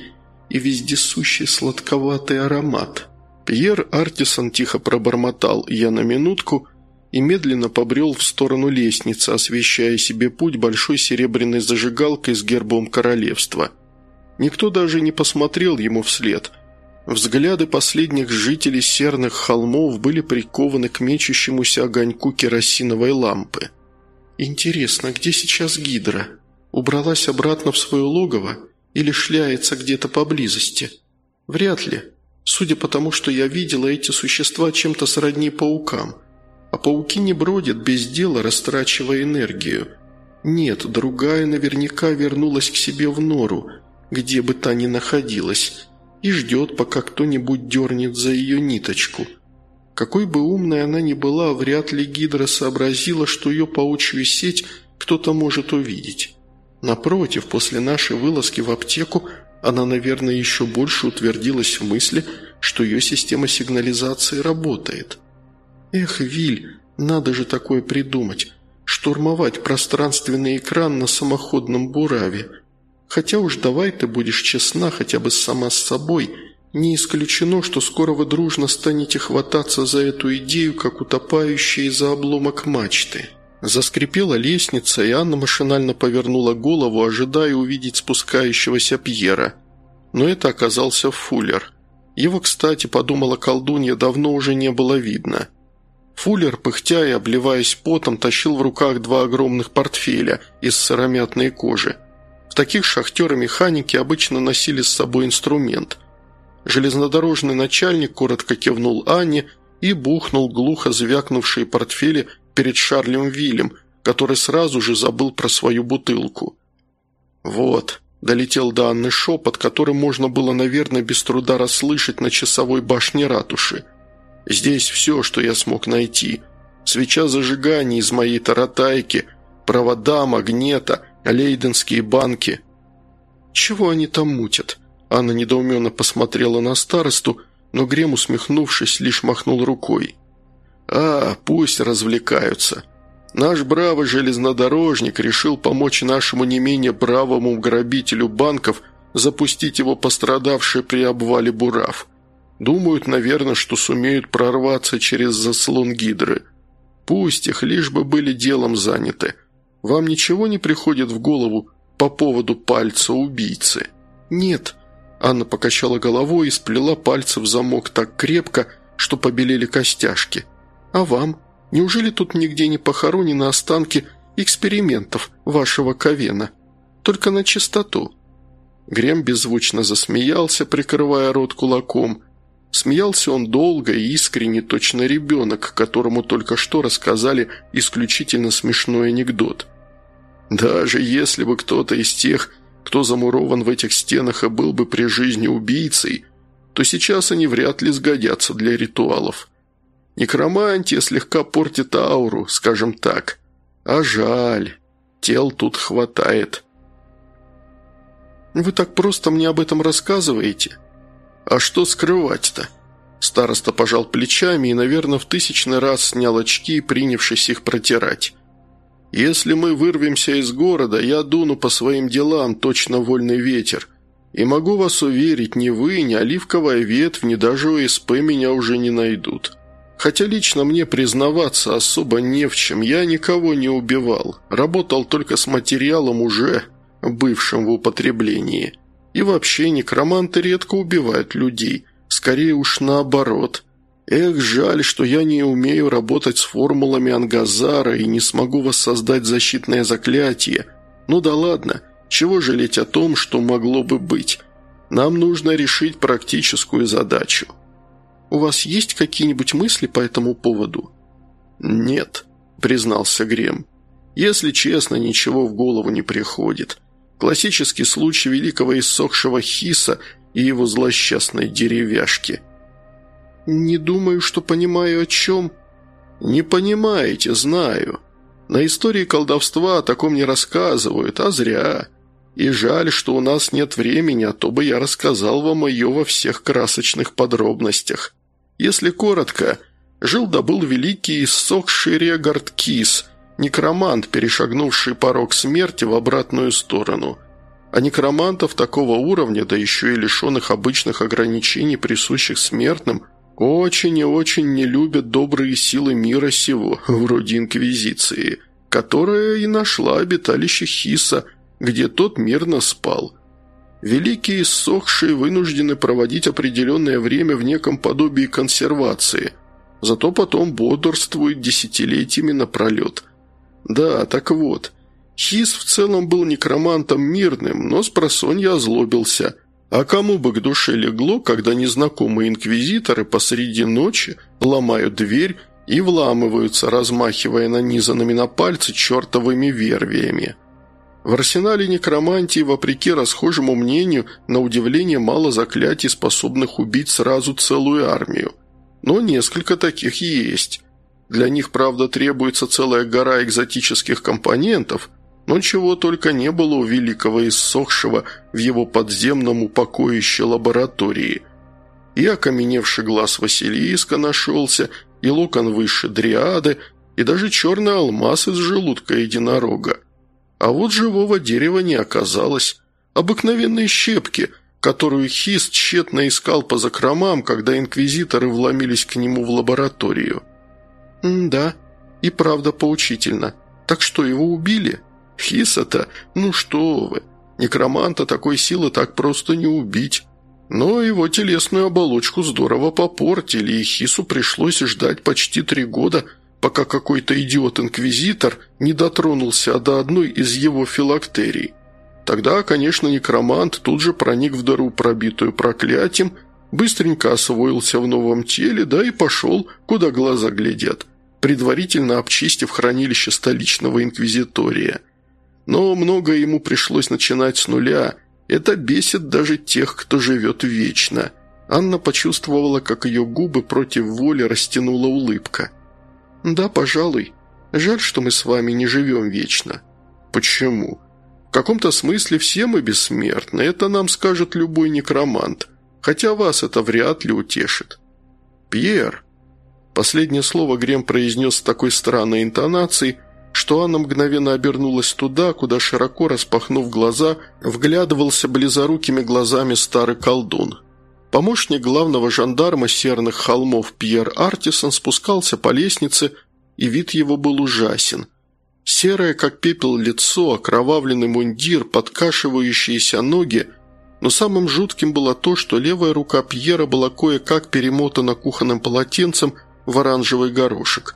и вездесущий сладковатый аромат. Пьер Артисон тихо пробормотал «я на минутку» и медленно побрел в сторону лестницы, освещая себе путь большой серебряной зажигалкой с гербом королевства. Никто даже не посмотрел ему вслед – Взгляды последних жителей серных холмов были прикованы к мечущемуся огоньку керосиновой лампы. «Интересно, где сейчас Гидра? Убралась обратно в свое логово или шляется где-то поблизости? Вряд ли. Судя по тому, что я видела, эти существа чем-то сродни паукам. А пауки не бродят без дела, растрачивая энергию. Нет, другая наверняка вернулась к себе в нору, где бы та ни находилась» и ждет, пока кто-нибудь дернет за ее ниточку. Какой бы умной она ни была, вряд ли Гидра сообразила, что ее паучью сеть кто-то может увидеть. Напротив, после нашей вылазки в аптеку она, наверное, еще больше утвердилась в мысли, что ее система сигнализации работает. Эх, Виль, надо же такое придумать. Штурмовать пространственный экран на самоходном бураве – Хотя уж давай ты будешь честна хотя бы сама с собой. Не исключено, что скоро вы дружно станете хвататься за эту идею, как утопающие за обломок мачты». Заскрипела лестница, и Анна машинально повернула голову, ожидая увидеть спускающегося Пьера. Но это оказался Фуллер. Его, кстати, подумала колдунья, давно уже не было видно. Фуллер, пыхтя и обливаясь потом, тащил в руках два огромных портфеля из сыромятной кожи. В таких шахтеры-механики обычно носили с собой инструмент. Железнодорожный начальник коротко кивнул Анне и бухнул глухо звякнувшие портфели перед Шарлем Вилем, который сразу же забыл про свою бутылку. «Вот», – долетел до Анны шепот, который можно было, наверное, без труда расслышать на часовой башне ратуши. «Здесь все, что я смог найти. Свеча зажигания из моей таратайки, провода, магнета – Лейденские банки. Чего они там мутят? Анна недоуменно посмотрела на старосту, но Грем, усмехнувшись, лишь махнул рукой. «А, пусть развлекаются. Наш бравый железнодорожник решил помочь нашему не менее бравому грабителю банков запустить его пострадавший при обвале Бурав. Думают, наверное, что сумеют прорваться через заслон Гидры. Пусть их лишь бы были делом заняты. Вам ничего не приходит в голову по поводу пальца убийцы?» «Нет». Анна покачала головой и сплела пальцы в замок так крепко, что побелели костяшки. «А вам? Неужели тут нигде не похоронены останки экспериментов вашего Ковена? Только на чистоту». Грем беззвучно засмеялся, прикрывая рот кулаком. Смеялся он долго и искренне, точно ребенок, которому только что рассказали исключительно смешной анекдот. Даже если бы кто-то из тех, кто замурован в этих стенах и был бы при жизни убийцей, то сейчас они вряд ли сгодятся для ритуалов. Некромантия слегка портит ауру, скажем так. А жаль, тел тут хватает. Вы так просто мне об этом рассказываете? А что скрывать-то? Староста пожал плечами и, наверное, в тысячный раз снял очки, принявшись их протирать. «Если мы вырвемся из города, я дуну по своим делам, точно вольный ветер. И могу вас уверить, ни вы, ни оливковая ветвь, ни даже ОСП меня уже не найдут. Хотя лично мне признаваться особо не в чем, я никого не убивал. Работал только с материалом уже бывшим в употреблении. И вообще некроманты редко убивают людей, скорее уж наоборот. Эх, жаль, что я не умею работать с формулами Ангазара и не смогу воссоздать защитное заклятие. Ну да ладно, чего жалеть о том, что могло бы быть? Нам нужно решить практическую задачу. У вас есть какие-нибудь мысли по этому поводу?» «Нет», – признался Грем. «Если честно, ничего в голову не приходит. Классический случай великого иссохшего Хиса и его злосчастной деревяшки». «Не думаю, что понимаю, о чем...» «Не понимаете, знаю. На истории колдовства о таком не рассказывают, а зря. И жаль, что у нас нет времени, а то бы я рассказал вам ее во всех красочных подробностях. Если коротко, жил да был великий иссохший Регард Кис, некромант, перешагнувший порог смерти в обратную сторону. А некромантов такого уровня, да еще и лишенных обычных ограничений, присущих смертным, очень и очень не любят добрые силы мира сего, вроде Инквизиции, которая и нашла обиталище Хиса, где тот мирно спал – Великие иссохшие вынуждены проводить определенное время в неком подобии консервации, зато потом бодрствуют десятилетиями напролет. Да, так вот, Хис в целом был некромантом мирным, но с просонья озлобился. А кому бы к душе легло, когда незнакомые инквизиторы посреди ночи ломают дверь и вламываются, размахивая нанизанными на пальцы чертовыми вервиями. В арсенале некромантии, вопреки расхожему мнению, на удивление мало заклятий, способных убить сразу целую армию. Но несколько таких есть. Для них, правда, требуется целая гора экзотических компонентов, но чего только не было у великого иссохшего в его подземном упокоище лаборатории. И окаменевший глаз Василиска нашелся, и локон выше дриады, и даже черный алмаз из желудка единорога. А вот живого дерева не оказалось. Обыкновенные щепки, которую Хис тщетно искал по закромам, когда инквизиторы вломились к нему в лабораторию. «Да, и правда поучительно. Так что, его убили? Хиса-то? Ну что вы! Некроманта такой силы так просто не убить». Но его телесную оболочку здорово попортили, и Хису пришлось ждать почти три года – пока какой-то идиот-инквизитор не дотронулся до одной из его филактерий. Тогда, конечно, некромант тут же проник в дыру, пробитую проклятием, быстренько освоился в новом теле, да и пошел, куда глаза глядят, предварительно обчистив хранилище столичного инквизитория. Но многое ему пришлось начинать с нуля. Это бесит даже тех, кто живет вечно. Анна почувствовала, как ее губы против воли растянула улыбка – «Да, пожалуй. Жаль, что мы с вами не живем вечно». «Почему?» «В каком-то смысле все мы бессмертны, это нам скажет любой некромант, хотя вас это вряд ли утешит». «Пьер!» Последнее слово Грем произнес с такой странной интонацией, что Анна мгновенно обернулась туда, куда, широко распахнув глаза, вглядывался близорукими глазами старый колдун. Помощник главного жандарма серных холмов Пьер Артисон спускался по лестнице, и вид его был ужасен. Серое, как пепел, лицо, окровавленный мундир, подкашивающиеся ноги, но самым жутким было то, что левая рука Пьера была кое-как перемотана кухонным полотенцем в оранжевый горошек.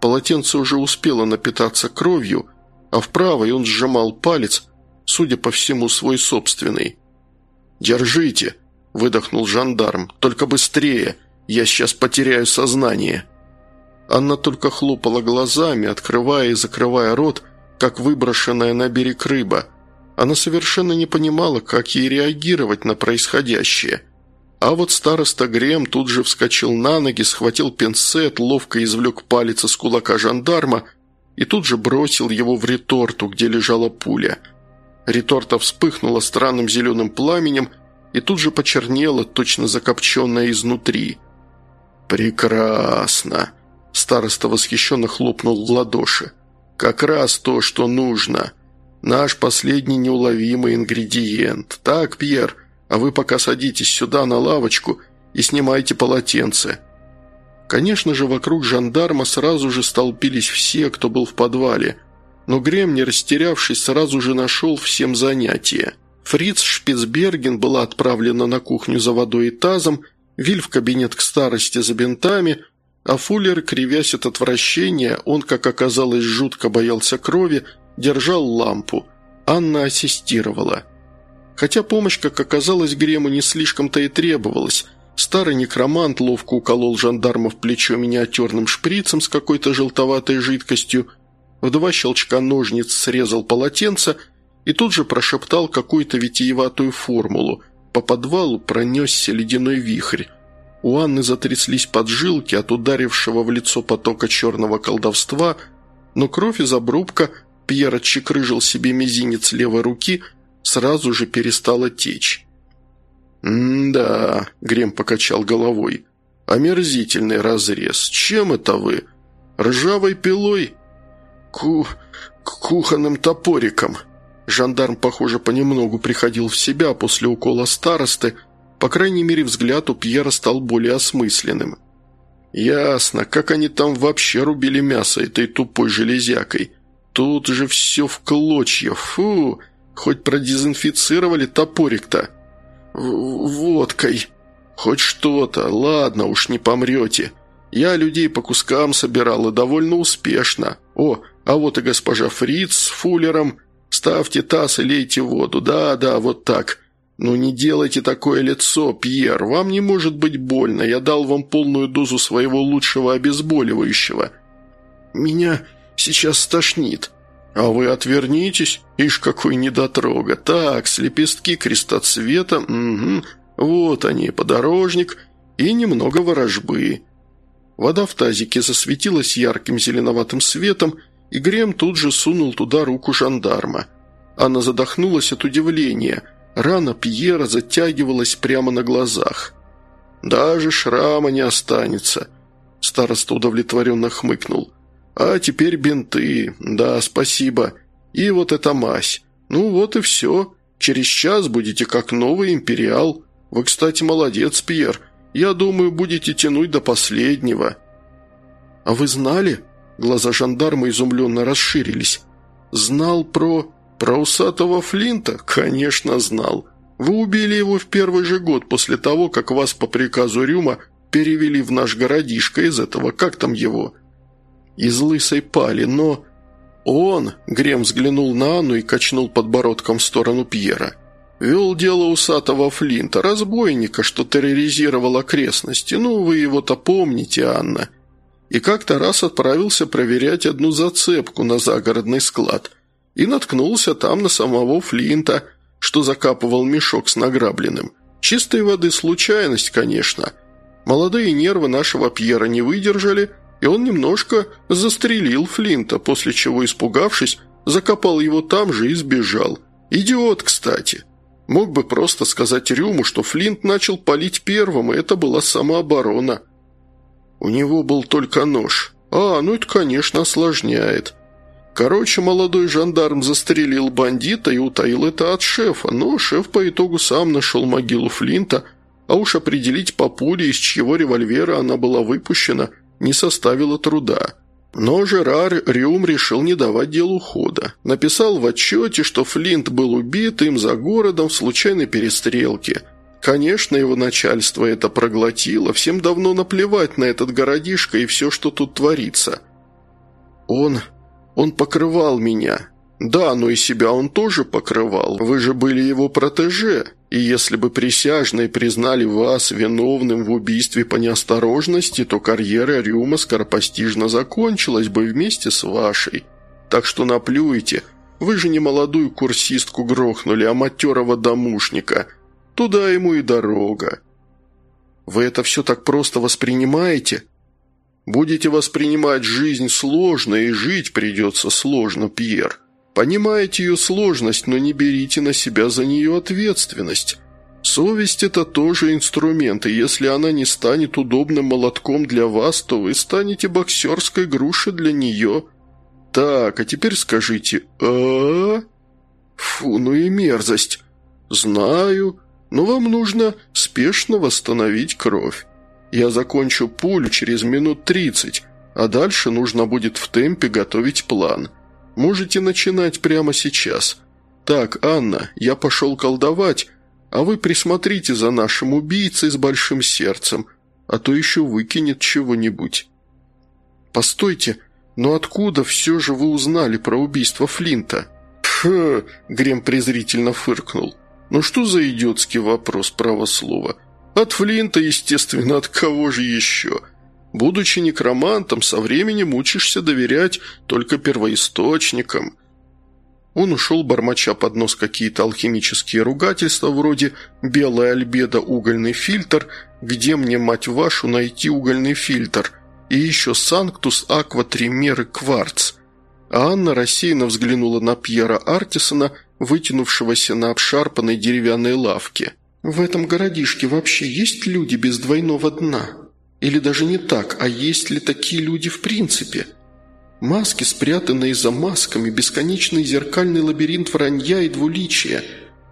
Полотенце уже успело напитаться кровью, а в правой он сжимал палец, судя по всему, свой собственный. «Держите!» – выдохнул жандарм. «Только быстрее! Я сейчас потеряю сознание!» Анна только хлопала глазами, открывая и закрывая рот, как выброшенная на берег рыба. Она совершенно не понимала, как ей реагировать на происходящее. А вот староста Грем тут же вскочил на ноги, схватил пинцет, ловко извлек палец из кулака жандарма и тут же бросил его в реторту, где лежала пуля. Реторта вспыхнула странным зеленым пламенем и тут же почернела, точно закопченная изнутри. «Прекрасно!» – староста восхищенно хлопнул в ладоши. «Как раз то, что нужно. Наш последний неуловимый ингредиент. Так, Пьер, а вы пока садитесь сюда на лавочку и снимайте полотенце». Конечно же, вокруг жандарма сразу же столпились все, кто был в подвале, но Грем, не растерявшись, сразу же нашел всем занятие. Фриц Шпицберген была отправлена на кухню за водой и тазом, Виль в кабинет к старости за бинтами, а Фуллер, кривясь от отвращения, он, как оказалось, жутко боялся крови, держал лампу. Анна ассистировала. Хотя помощь, как оказалось, Грему не слишком-то и требовалась. Старый некромант ловко уколол жандарма в плечо миниатюрным шприцем с какой-то желтоватой жидкостью, в два щелчка ножниц срезал полотенце и тут же прошептал какую-то витиеватую формулу. По подвалу пронесся ледяной вихрь. У Анны затряслись поджилки от ударившего в лицо потока черного колдовства, но кровь из обрубка, Пьер отчекрыжил себе мизинец левой руки – сразу же перестала течь. «М-да», — Грем покачал головой, — «омерзительный разрез. Чем это вы? Ржавой пилой? Ку... кухонным топориком». Жандарм, похоже, понемногу приходил в себя после укола старосты, по крайней мере, взгляд у Пьера стал более осмысленным. «Ясно, как они там вообще рубили мясо этой тупой железякой. Тут же все в клочья, фу!» Хоть продезинфицировали топорик-то. Водкой. Хоть что-то. Ладно, уж не помрете. Я людей по кускам собирал и довольно успешно. О, а вот и госпожа Фриц с фуллером. Ставьте таз и лейте воду. Да-да, вот так. Ну не делайте такое лицо, Пьер. Вам не может быть больно. Я дал вам полную дозу своего лучшего обезболивающего. Меня сейчас стошнит. «А вы отвернитесь? Ишь, какой недотрога! Так, с лепестки крестоцвета, угу, вот они, подорожник и немного ворожбы». Вода в тазике засветилась ярким зеленоватым светом, и Грем тут же сунул туда руку жандарма. Она задохнулась от удивления. Рана Пьера затягивалась прямо на глазах. «Даже шрама не останется», – староста удовлетворенно хмыкнул. А теперь бинты. Да, спасибо. И вот эта мазь. Ну вот и все. Через час будете как новый империал. Вы, кстати, молодец, Пьер. Я думаю, будете тянуть до последнего». «А вы знали?» Глаза жандарма изумленно расширились. «Знал про... про усатого Флинта? Конечно, знал. Вы убили его в первый же год после того, как вас по приказу Рюма перевели в наш городишко из этого, как там его, из лысой пали, но... Он, Грем взглянул на Анну и качнул подбородком в сторону Пьера. Вел дело усатого Флинта, разбойника, что терроризировал окрестности. Ну, вы его-то помните, Анна. И как-то раз отправился проверять одну зацепку на загородный склад. И наткнулся там на самого Флинта, что закапывал мешок с награбленным. Чистой воды случайность, конечно. Молодые нервы нашего Пьера не выдержали – и он немножко застрелил Флинта, после чего, испугавшись, закопал его там же и сбежал. Идиот, кстати. Мог бы просто сказать Рюму, что Флинт начал палить первым, и это была самооборона. У него был только нож. А, ну это, конечно, осложняет. Короче, молодой жандарм застрелил бандита и утаил это от шефа, но шеф по итогу сам нашел могилу Флинта, а уж определить по пуле, из чьего револьвера она была выпущена – не составило труда. Но Жерар Рюм решил не давать делу хода. Написал в отчете, что Флинт был убит им за городом в случайной перестрелке. Конечно, его начальство это проглотило, всем давно наплевать на этот городишко и все, что тут творится. Он... он покрывал меня. Да, но и себя он тоже покрывал, вы же были его протеже. И если бы присяжные признали вас виновным в убийстве по неосторожности, то карьера Рюма скоропостижно закончилась бы вместе с вашей. Так что наплюйте, вы же не молодую курсистку грохнули, а матерого домушника. Туда ему и дорога». Вы это все так просто воспринимаете?» «Будете воспринимать жизнь сложно, и жить придется сложно, Пьер. Понимаете ее сложность, но не берите на себя за нее ответственность. Совесть – это тоже инструмент, и если она не станет удобным молотком для вас, то вы станете боксерской грушей для нее. Так, а теперь скажите а, Фу, ну и мерзость. Знаю, но вам нужно спешно восстановить кровь. Я закончу пулю через минут тридцать, а дальше нужно будет в темпе готовить план. Можете начинать прямо сейчас. Так, Анна, я пошел колдовать, а вы присмотрите за нашим убийцей с большим сердцем, а то еще выкинет чего-нибудь». «Постойте, но откуда все же вы узнали про убийство Флинта?» «Пф!» – Грем презрительно фыркнул. «Ну что за идиотский вопрос, право слова? От Флинта, естественно, от кого же еще?» Будучи некромантом, со временем учишься доверять только первоисточникам. Он ушел, бормоча под нос какие-то алхимические ругательства, вроде «белая альбеда, угольный фильтр», «где мне, мать вашу, найти угольный фильтр?» и еще «санктус, аква, тримеры, кварц». А Анна рассеянно взглянула на Пьера Артисона, вытянувшегося на обшарпанной деревянной лавке. «В этом городишке вообще есть люди без двойного дна? Или даже не так, а есть ли такие люди в принципе?» Маски, спрятанные за масками, бесконечный зеркальный лабиринт вранья и двуличия,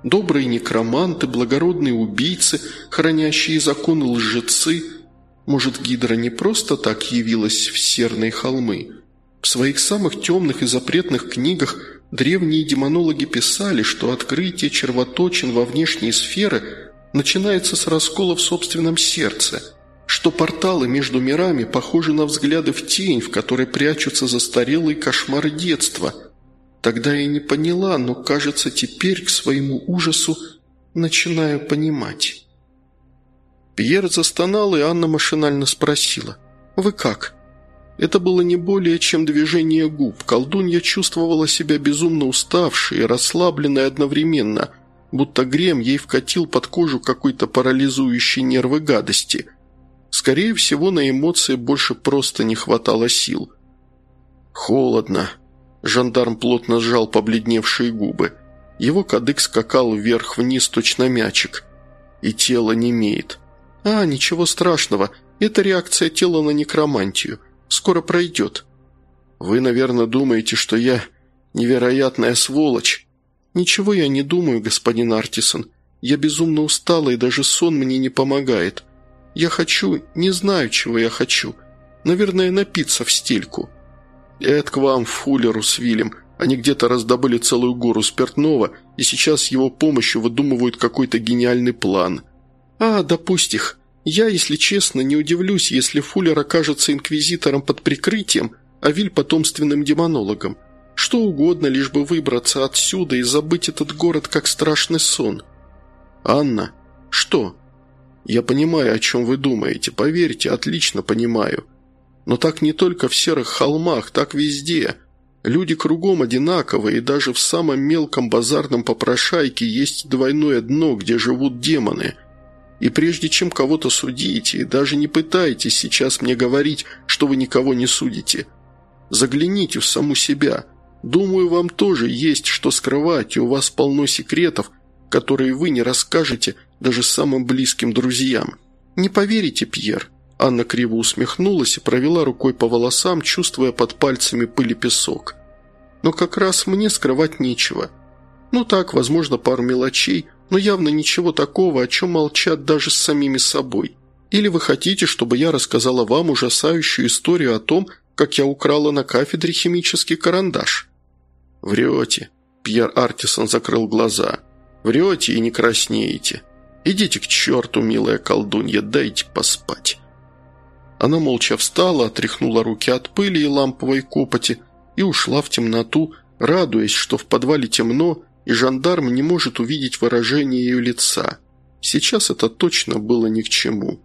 добрые некроманты, благородные убийцы, хранящие законы лжецы. Может, Гидра не просто так явилась в серные холмы? В своих самых темных и запретных книгах древние демонологи писали, что открытие червоточин во внешние сферы начинается с раскола в собственном сердце – что порталы между мирами похожи на взгляды в тень, в которой прячутся застарелые кошмары детства. Тогда я не поняла, но, кажется, теперь к своему ужасу начинаю понимать. Пьер застонал, и Анна машинально спросила. «Вы как?» Это было не более чем движение губ. Колдунья чувствовала себя безумно уставшей и расслабленной одновременно, будто Грем ей вкатил под кожу какой-то парализующий нервы гадости – Скорее всего, на эмоции больше просто не хватало сил. «Холодно». Жандарм плотно сжал побледневшие губы. Его кадык скакал вверх-вниз, точно мячик. И тело не имеет. «А, ничего страшного. Это реакция тела на некромантию. Скоро пройдет». «Вы, наверное, думаете, что я невероятная сволочь?» «Ничего я не думаю, господин Артисон. Я безумно устала, и даже сон мне не помогает. Я хочу, не знаю, чего я хочу. Наверное, напиться в стельку. Это к вам, Фуллеру с Вилем. Они где-то раздобыли целую гору спиртного, и сейчас с его помощью выдумывают какой-то гениальный план. А, допусть их. Я, если честно, не удивлюсь, если Фуллер окажется инквизитором под прикрытием, а Виль потомственным демонологом. Что угодно, лишь бы выбраться отсюда и забыть этот город как страшный сон. Анна, что? Я понимаю, о чем вы думаете, поверьте, отлично понимаю. Но так не только в серых холмах, так везде. Люди кругом одинаковые, и даже в самом мелком базарном попрошайке есть двойное дно, где живут демоны. И прежде чем кого-то судите, даже не пытайтесь сейчас мне говорить, что вы никого не судите. Загляните в саму себя. Думаю, вам тоже есть что скрывать, и у вас полно секретов, которые вы не расскажете даже самым близким друзьям. Не поверите, Пьер». Анна криво усмехнулась и провела рукой по волосам, чувствуя под пальцами пыль и песок. «Но как раз мне скрывать нечего. Ну так, возможно, пару мелочей, но явно ничего такого, о чем молчат даже с самими собой. Или вы хотите, чтобы я рассказала вам ужасающую историю о том, как я украла на кафедре химический карандаш?» «Врете», – Пьер Артисон закрыл глаза. «Врете и не краснеете. «Идите к черту, милая колдунья, дайте поспать». Она молча встала, отряхнула руки от пыли и ламповой копоти и ушла в темноту, радуясь, что в подвале темно, и жандарм не может увидеть выражение ее лица. Сейчас это точно было ни к чему.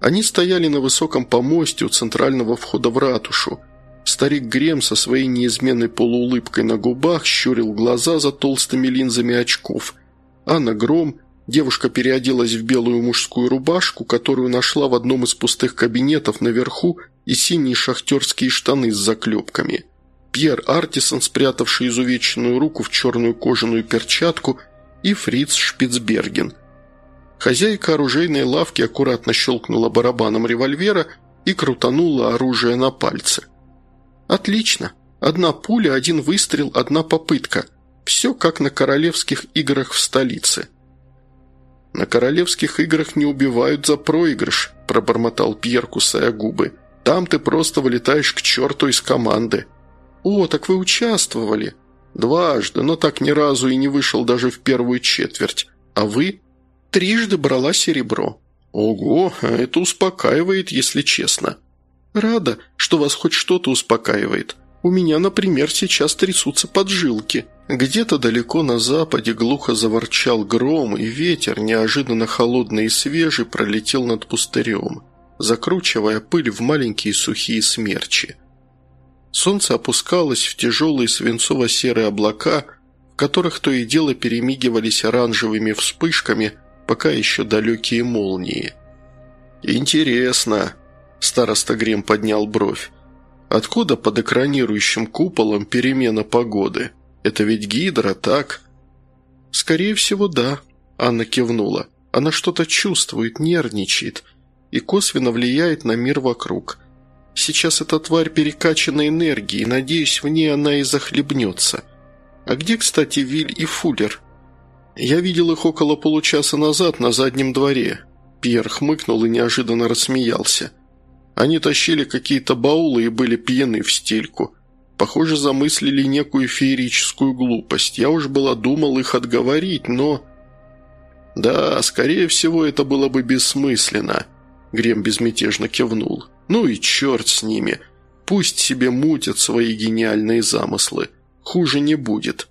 Они стояли на высоком помосте у центрального входа в ратушу. Старик Грем со своей неизменной полуулыбкой на губах щурил глаза за толстыми линзами очков, а на Гром Девушка переоделась в белую мужскую рубашку, которую нашла в одном из пустых кабинетов наверху, и синие шахтерские штаны с заклепками. Пьер Артисон, спрятавший изувеченную руку в черную кожаную перчатку, и Фриц Шпицберген. Хозяйка оружейной лавки аккуратно щелкнула барабаном револьвера и крутанула оружие на пальце. «Отлично. Одна пуля, один выстрел, одна попытка. Все как на королевских играх в столице». «На королевских играх не убивают за проигрыш», – пробормотал Пьер, кусая губы. «Там ты просто вылетаешь к черту из команды». «О, так вы участвовали?» «Дважды, но так ни разу и не вышел даже в первую четверть. А вы?» «Трижды брала серебро». «Ого, это успокаивает, если честно». «Рада, что вас хоть что-то успокаивает. У меня, например, сейчас трясутся поджилки». Где-то далеко на западе глухо заворчал гром, и ветер, неожиданно холодный и свежий, пролетел над пустырем, закручивая пыль в маленькие сухие смерчи. Солнце опускалось в тяжелые свинцово-серые облака, в которых то и дело перемигивались оранжевыми вспышками, пока еще далекие молнии. «Интересно», – староста Грем поднял бровь, – «откуда под экранирующим куполом перемена погоды?» Это ведь Гидра, так?» «Скорее всего, да», – Анна кивнула. «Она что-то чувствует, нервничает и косвенно влияет на мир вокруг. Сейчас эта тварь перекачана энергией, надеюсь, в ней она и захлебнется. А где, кстати, Виль и Фуллер?» «Я видел их около получаса назад на заднем дворе». Пьер хмыкнул и неожиданно рассмеялся. Они тащили какие-то баулы и были пьяны в стельку. Похоже, замыслили некую феерическую глупость. Я уж было думал их отговорить, но... «Да, скорее всего, это было бы бессмысленно», — Грем безмятежно кивнул. «Ну и черт с ними. Пусть себе мутят свои гениальные замыслы. Хуже не будет.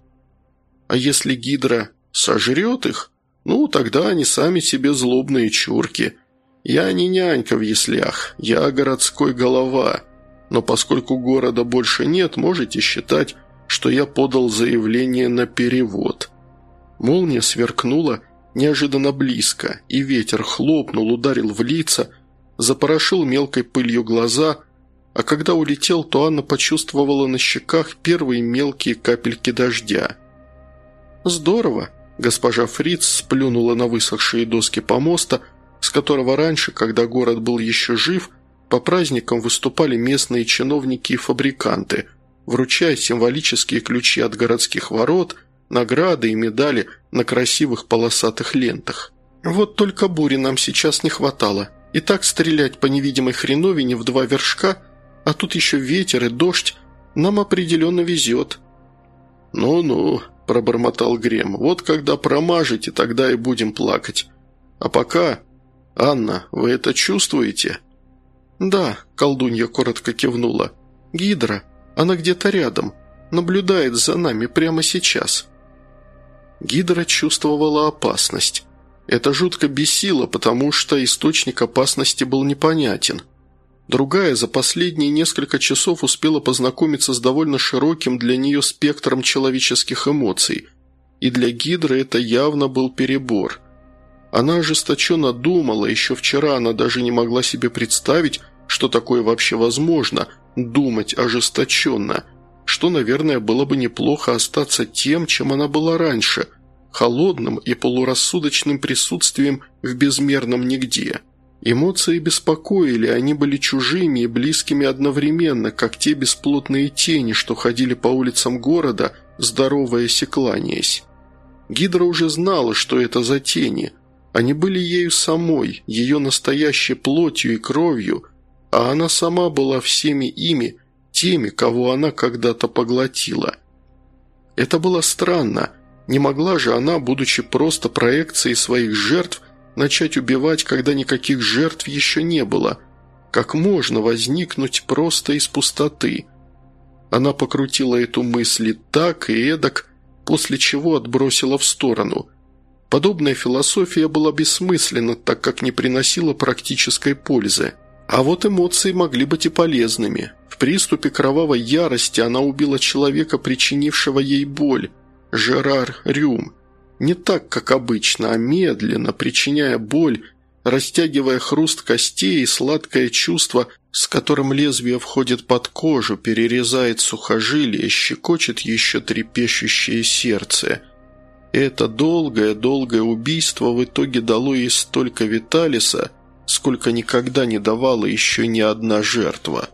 А если Гидра сожрет их, ну, тогда они сами себе злобные чурки. Я не нянька в яслях, я городской голова» но поскольку города больше нет, можете считать, что я подал заявление на перевод». Молния сверкнула неожиданно близко, и ветер хлопнул, ударил в лица, запорошил мелкой пылью глаза, а когда улетел, то Анна почувствовала на щеках первые мелкие капельки дождя. «Здорово!» – госпожа Фриц сплюнула на высохшие доски помоста, с которого раньше, когда город был еще жив – по праздникам выступали местные чиновники и фабриканты, вручая символические ключи от городских ворот, награды и медали на красивых полосатых лентах. Вот только бури нам сейчас не хватало. И так стрелять по невидимой хреновине в два вершка, а тут еще ветер и дождь, нам определенно везет». «Ну-ну», – пробормотал Грем, – «вот когда промажете, тогда и будем плакать. А пока... Анна, вы это чувствуете?» «Да», – колдунья коротко кивнула. «Гидра. Она где-то рядом. Наблюдает за нами прямо сейчас». Гидра чувствовала опасность. Это жутко бесило, потому что источник опасности был непонятен. Другая за последние несколько часов успела познакомиться с довольно широким для нее спектром человеческих эмоций, и для Гидры это явно был перебор – она ожесточенно думала, еще вчера она даже не могла себе представить, что такое вообще возможно – думать ожесточенно, что, наверное, было бы неплохо остаться тем, чем она была раньше – холодным и полурассудочным присутствием в безмерном нигде. Эмоции беспокоили, они были чужими и близкими одновременно, как те бесплотные тени, что ходили по улицам города, здороваясь и кланяясь. Гидра уже знала, что это за тени – они были ею самой, ее настоящей плотью и кровью, а она сама была всеми ими, теми, кого она когда-то поглотила. Это было странно. Не могла же она, будучи просто проекцией своих жертв, начать убивать, когда никаких жертв еще не было. Как можно возникнуть просто из пустоты? Она покрутила эту мысль так и эдак, после чего отбросила в сторону – Подобная философия была бессмысленна, так как не приносила практической пользы. А вот эмоции могли быть и полезными. В приступе кровавой ярости она убила человека, причинившего ей боль – Жерар Рюм. Не так, как обычно, а медленно, причиняя боль, растягивая хруст костей и сладкое чувство, с которым лезвие входит под кожу, перерезает сухожилие, щекочет еще трепещущее сердце. Это долгое-долгое убийство в итоге дало ей столько Виталиса, сколько никогда не давала еще ни одна жертва.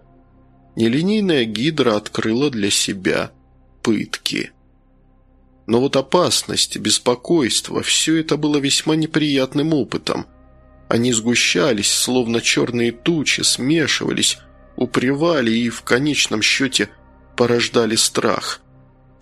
Нелинейная гидра открыла для себя пытки. Но вот опасность, беспокойство – все это было весьма неприятным опытом. Они сгущались, словно черные тучи, смешивались, упревали и в конечном счете порождали страх.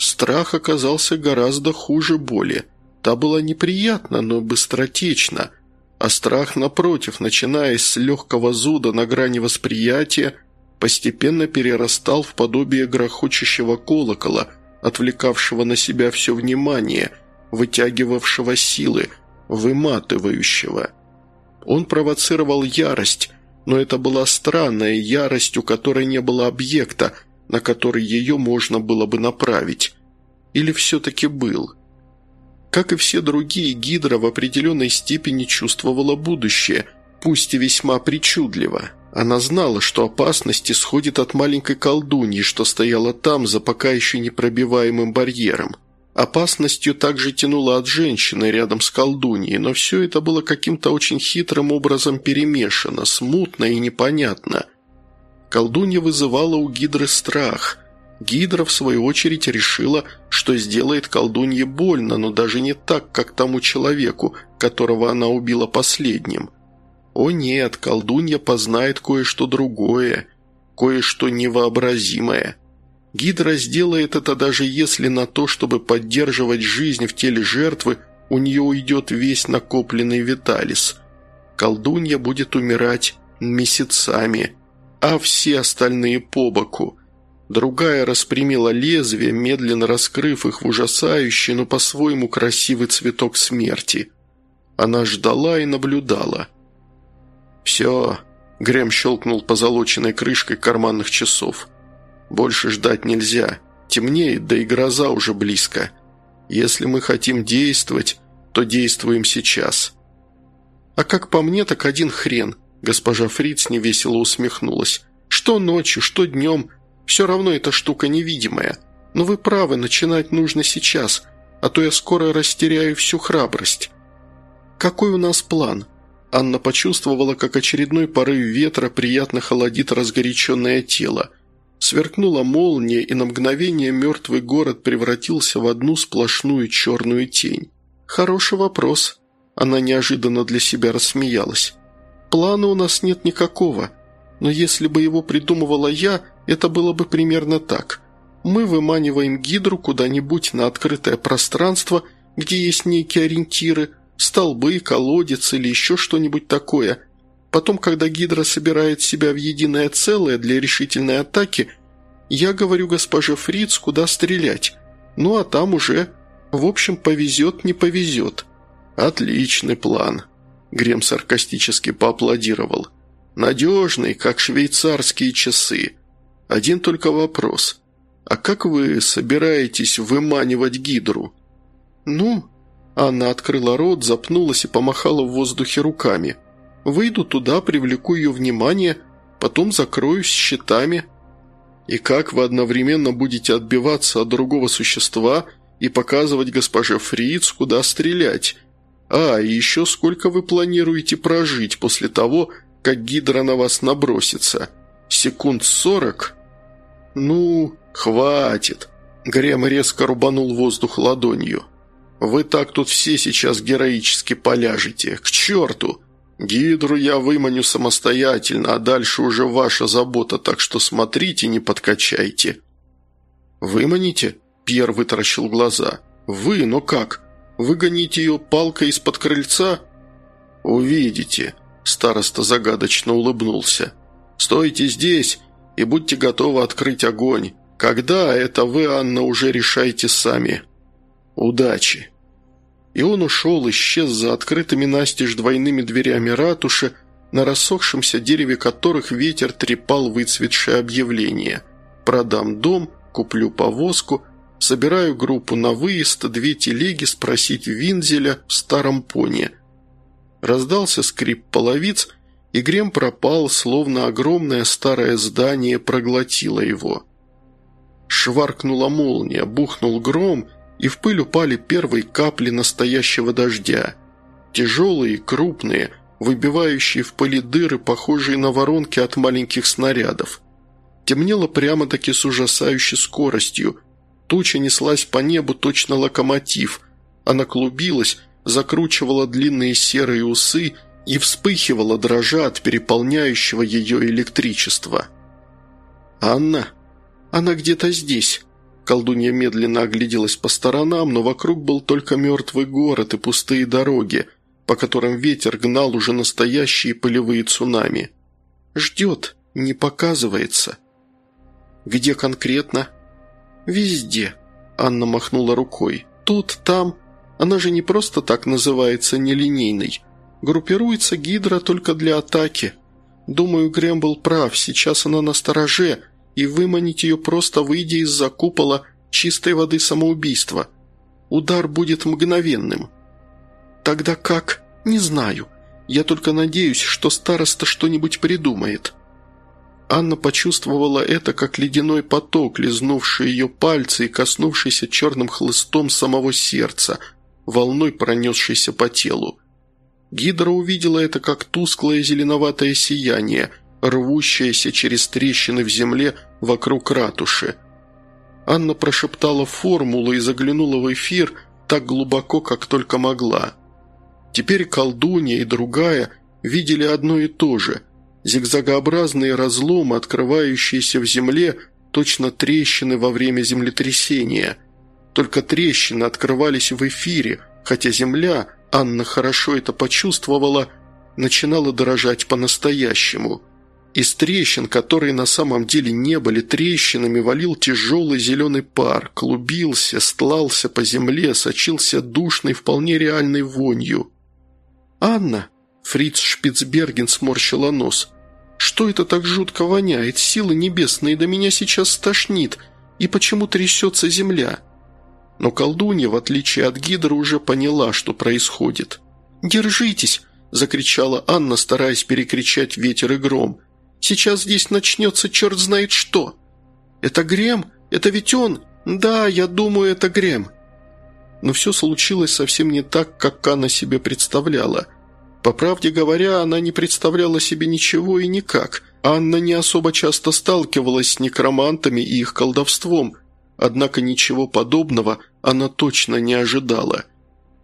Страх оказался гораздо хуже боли. Та была неприятна, но быстротечна, а страх, напротив, начиная с легкого зуда на грани восприятия, постепенно перерастал в подобие грохочущего колокола, отвлекавшего на себя все внимание, вытягивавшего силы, выматывающего. Он провоцировал ярость, но это была странная ярость, у которой не было объекта, на который ее можно было бы направить. Или все-таки был? Как и все другие, Гидра в определенной степени чувствовала будущее, пусть и весьма причудливо. Она знала, что опасность исходит от маленькой колдуньи, что стояла там, за пока еще непробиваемым барьером. Опасностью также тянуло от женщины рядом с колдуньей, но все это было каким-то очень хитрым образом перемешано, смутно и непонятно. Колдунья вызывала у Гидры страх. Гидра, в свою очередь, решила, что сделает колдунье больно, но даже не так, как тому человеку, которого она убила последним. О нет, колдунья познает кое-что другое, кое-что невообразимое. Гидра сделает это даже если на то, чтобы поддерживать жизнь в теле жертвы, у нее уйдет весь накопленный Виталис. Колдунья будет умирать месяцами – а все остальные по боку. Другая распрямила лезвие, медленно раскрыв их в ужасающий, но по-своему красивый цветок смерти. Она ждала и наблюдала. «Все», — Грэм щелкнул позолоченной крышкой карманных часов. «Больше ждать нельзя. Темнеет, да и гроза уже близко. Если мы хотим действовать, то действуем сейчас». «А как по мне, так один хрен», Госпожа Фриц невесело усмехнулась. «Что ночью, что днем, все равно эта штука невидимая. Но вы правы, начинать нужно сейчас, а то я скоро растеряю всю храбрость». «Какой у нас план?» Анна почувствовала, как очередной порыв ветра приятно холодит разгоряченное тело. Сверкнула молния, и на мгновение мертвый город превратился в одну сплошную черную тень. «Хороший вопрос». Она неожиданно для себя рассмеялась. Плана у нас нет никакого, но если бы его придумывала я, это было бы примерно так. Мы выманиваем гидру куда-нибудь на открытое пространство, где есть некие ориентиры, столбы, колодец или еще что-нибудь такое. Потом, когда гидра собирает себя в единое целое для решительной атаки, я говорю госпоже Фриц, куда стрелять. Ну а там уже, в общем, повезет, не повезет. Отличный план. Грем саркастически поаплодировал. «Надежный, как швейцарские часы. Один только вопрос. А как вы собираетесь выманивать гидру?» «Ну...» Анна открыла рот, запнулась и помахала в воздухе руками. «Выйду туда, привлеку ее внимание, потом закроюсь щитами». «И как вы одновременно будете отбиваться от другого существа и показывать госпоже Фриц, куда стрелять?» А, и еще сколько вы планируете прожить после того, как гидра на вас набросится? Секунд сорок? Ну, хватит. Грем резко рубанул воздух ладонью. Вы так тут все сейчас героически поляжете. К черту! Гидру я выманю самостоятельно, а дальше уже ваша забота, так что смотрите, не подкачайте. «Выманите?» – Пьер вытаращил глаза. «Вы? Но как? Выгонить ее палкой из-под крыльца?» «Увидите», – староста загадочно улыбнулся. «Стойте здесь и будьте готовы открыть огонь. Когда, это вы, Анна, уже решайте сами. Удачи!» И он ушел, исчез за открытыми настежь двойными дверями ратуши, на рассохшемся дереве которых ветер трепал выцветшее объявление. «Продам дом, куплю повозку, Собираю группу на выезд, две телеги спросить Винзеля в старом пони. Раздался скрип половиц, и Грем пропал, словно огромное старое здание проглотило его. Шваркнула молния, бухнул гром, и в пыль упали первые капли настоящего дождя. Тяжелые, крупные, выбивающие в пыли дыры, похожие на воронки от маленьких снарядов. Темнело прямо-таки с ужасающей скоростью. Туча неслась по небу точно локомотив. Она клубилась, закручивала длинные серые усы и вспыхивала, дрожа от переполняющего ее электричества. «Анна? Она где-то здесь». Колдунья медленно огляделась по сторонам, но вокруг был только мертвый город и пустые дороги, по которым ветер гнал уже настоящие полевые цунами. «Ждет, не показывается». «Где конкретно?» «Везде», – Анна махнула рукой. «Тут, там. Она же не просто так называется нелинейной. Группируется гидра только для атаки. Думаю, Грэм был прав, сейчас она на стороже, и выманить ее просто выйдя из-за купола чистой воды самоубийства. Удар будет мгновенным». «Тогда как? Не знаю. Я только надеюсь, что староста что-нибудь придумает». Анна почувствовала это, как ледяной поток, лизнувший ее пальцы и коснувшийся черным хлыстом самого сердца, волной пронесшийся по телу. Гидра увидела это как тусклое зеленоватое сияние, рвущееся через трещины в земле вокруг ратуши. Анна прошептала формулу и заглянула в эфир так глубоко, как только могла. Теперь колдунья и другая видели одно и то же – Зигзагообразные разломы, открывающиеся в земле, точно трещины во время землетрясения. Только трещины открывались в эфире, хотя земля, Анна хорошо это почувствовала, начинала дорожать по-настоящему. Из трещин, которые на самом деле не были трещинами, валил тяжелый зеленый пар, клубился, стлался по земле, сочился душной, вполне реальной вонью. «Анна!» – Фриц Шпицберген сморщила нос. Что это так жутко воняет? Силы небесные, да меня сейчас стошнит. И почему трясется земля?» Но колдунья, в отличие от Гидры, уже поняла, что происходит. «Держитесь!» – закричала Анна, стараясь перекричать ветер и гром. «Сейчас здесь начнется черт знает что!» «Это Грем? Это ведь он? Да, я думаю, это Грем!» Но все случилось совсем не так, как Анна себе представляла – по правде говоря, она не представляла себе ничего и никак. Анна не особо часто сталкивалась с некромантами и их колдовством, однако ничего подобного она точно не ожидала.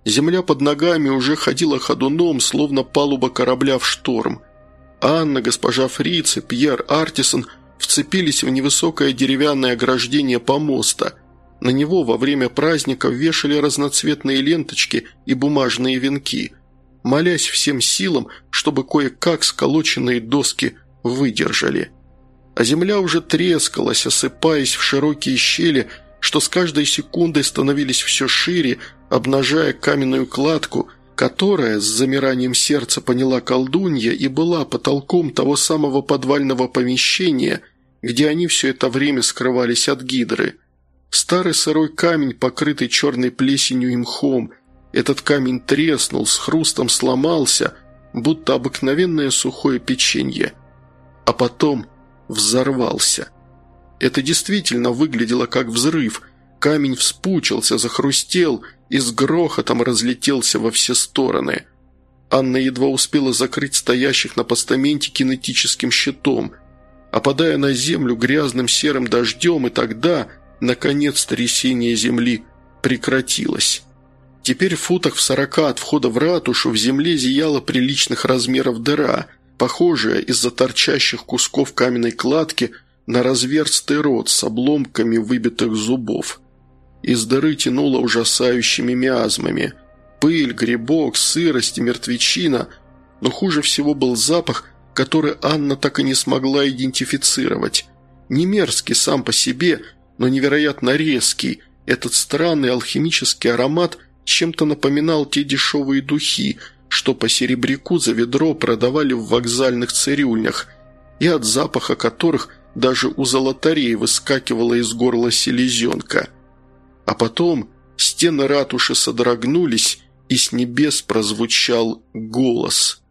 Земля под ногами уже ходила ходуном, словно палуба корабля в шторм. Анна, госпожа Фриц и Пьер Артисон вцепились в невысокое деревянное ограждение помоста. На него во время праздников вешали разноцветные ленточки и бумажные венки – молясь всем силам, чтобы кое-как сколоченные доски выдержали. А земля уже трескалась, осыпаясь в широкие щели, что с каждой секундой становились все шире, обнажая каменную кладку, которая, с замиранием сердца поняла колдунья, и была потолком того самого подвального помещения, где они все это время скрывались от гидры. Старый сырой камень, покрытый черной плесенью и мхом, этот камень треснул, с хрустом сломался, будто обыкновенное сухое печенье. А потом взорвался. Это действительно выглядело как взрыв. Камень вспучился, захрустел и с грохотом разлетелся во все стороны. Анна едва успела закрыть стоящих на постаменте кинетическим щитом, опадая на землю грязным серым дождем, и тогда, наконец, трясение земли прекратилось. Теперь в футах в сорока от входа в ратушу в земле зияла приличных размеров дыра, похожая из-за торчащих кусков каменной кладки на разверстый рот с обломками выбитых зубов. Из дыры тянуло ужасающими миазмами. Пыль, грибок, сырость и мертвечина, но хуже всего был запах, который Анна так и не смогла идентифицировать. Не мерзкий сам по себе, но невероятно резкий, этот странный алхимический аромат – чем-то напоминал те дешевые духи, что по серебряку за ведро продавали в вокзальных цирюльнях, и от запаха которых даже у золотарей выскакивала из горла селезенка. А потом стены ратуши содрогнулись, и с небес прозвучал голос.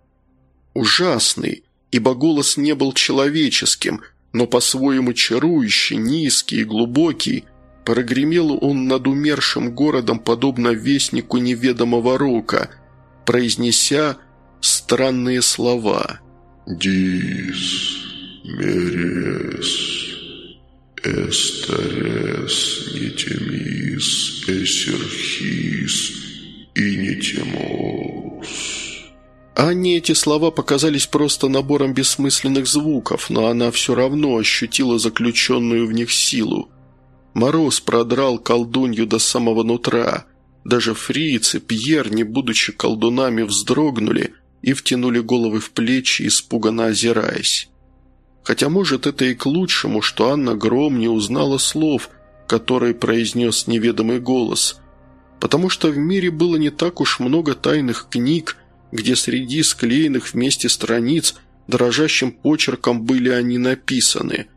Ужасный, ибо голос не был человеческим, но по-своему чарующий, низкий и глубокий. Прогремел он над умершим городом, подобно вестнику неведомого рока, произнеся странные слова. «Дис, мерес, эстерес, нетемис, эсерхис и нетемос». Анне эти слова показались просто набором бессмысленных звуков, но она все равно ощутила заключенную в них силу. Мороз продрал колдунью до самого нутра. Даже фрицы, и Пьер, не будучи колдунами, вздрогнули и втянули головы в плечи, испуганно озираясь. Хотя, может, это и к лучшему, что Анна Гром не узнала слов, которые произнес неведомый голос, потому что в мире было не так уж много тайных книг, где среди склеенных вместе страниц дрожащим почерком были они написаны.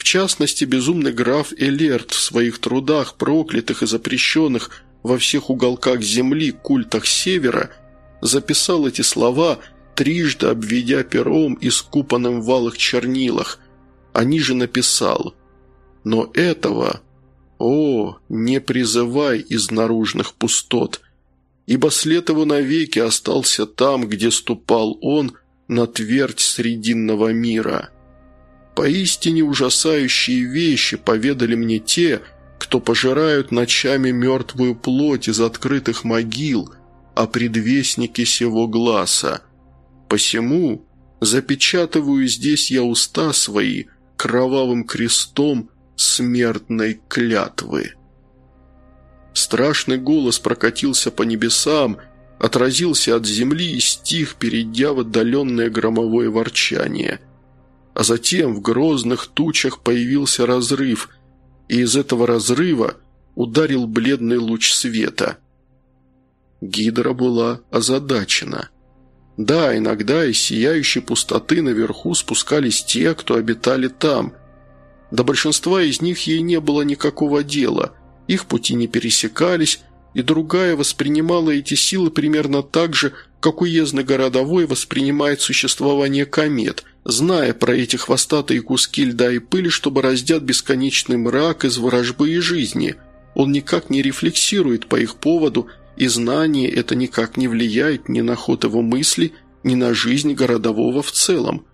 В частности, безумный граф Элерт в своих трудах, проклятых и запрещенных во всех уголках земли культах Севера, записал эти слова, трижды обведя пером и скупанным в алых чернилах. Они же написал «Но этого, о, не призывай из наружных пустот», ибо след его навеки остался там, где ступал он на твердь срединного мира. Поистине ужасающие вещи поведали мне те, кто пожирают ночами мертвую плоть из открытых могил, о предвестнике сего глаза. Посему запечатываю здесь я уста свои кровавым крестом смертной клятвы». Страшный голос прокатился по небесам, отразился от земли и стих, перейдя в отдаленное громовое ворчание. А затем в грозных тучах появился разрыв, и из этого разрыва ударил бледный луч света. Гидра была озадачена. Да, иногда из сияющей пустоты наверху спускались те, кто обитали там. До большинства из них ей не было никакого дела – их пути не пересекались, и другая воспринимала эти силы примерно так же, как уездный городовой воспринимает существование комет, зная про эти хвостатые куски льда и пыли, что бороздят бесконечный мрак из ворожбы и жизни. Он никак не рефлексирует по их поводу, и знание это никак не влияет ни на ход его мысли, ни на жизнь городового в целом.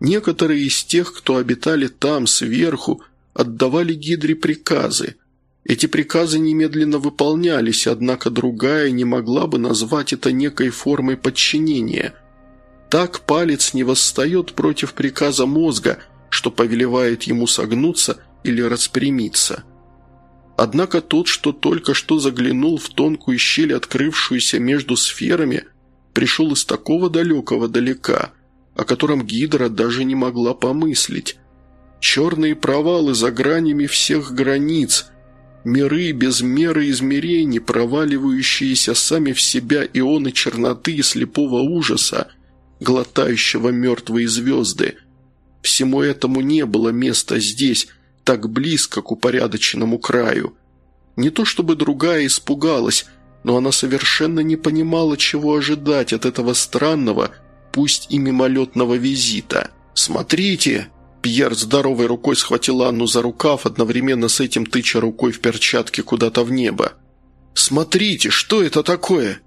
Некоторые из тех, кто обитали там, сверху, отдавали Гидре приказы – эти приказы немедленно выполнялись, однако другая не могла бы назвать это некой формой подчинения. Так палец не восстает против приказа мозга, что повелевает ему согнуться или распрямиться. Однако тот, что только что заглянул в тонкую щель, открывшуюся между сферами, пришел из такого далекого далека, о котором Гидра даже не могла помыслить. Черные провалы за гранями всех границ – Миры без меры измерений, проваливающиеся сами в себя ионы черноты и слепого ужаса, глотающего мертвые звезды. Всему этому не было места здесь, так близко к упорядоченному краю. Не то чтобы другая испугалась, но она совершенно не понимала, чего ожидать от этого странного, пусть и мимолетного визита. «Смотрите!» Пьер здоровой рукой схватил Анну за рукав, одновременно с этим тыча рукой в перчатке куда-то в небо. «Смотрите, что это такое?»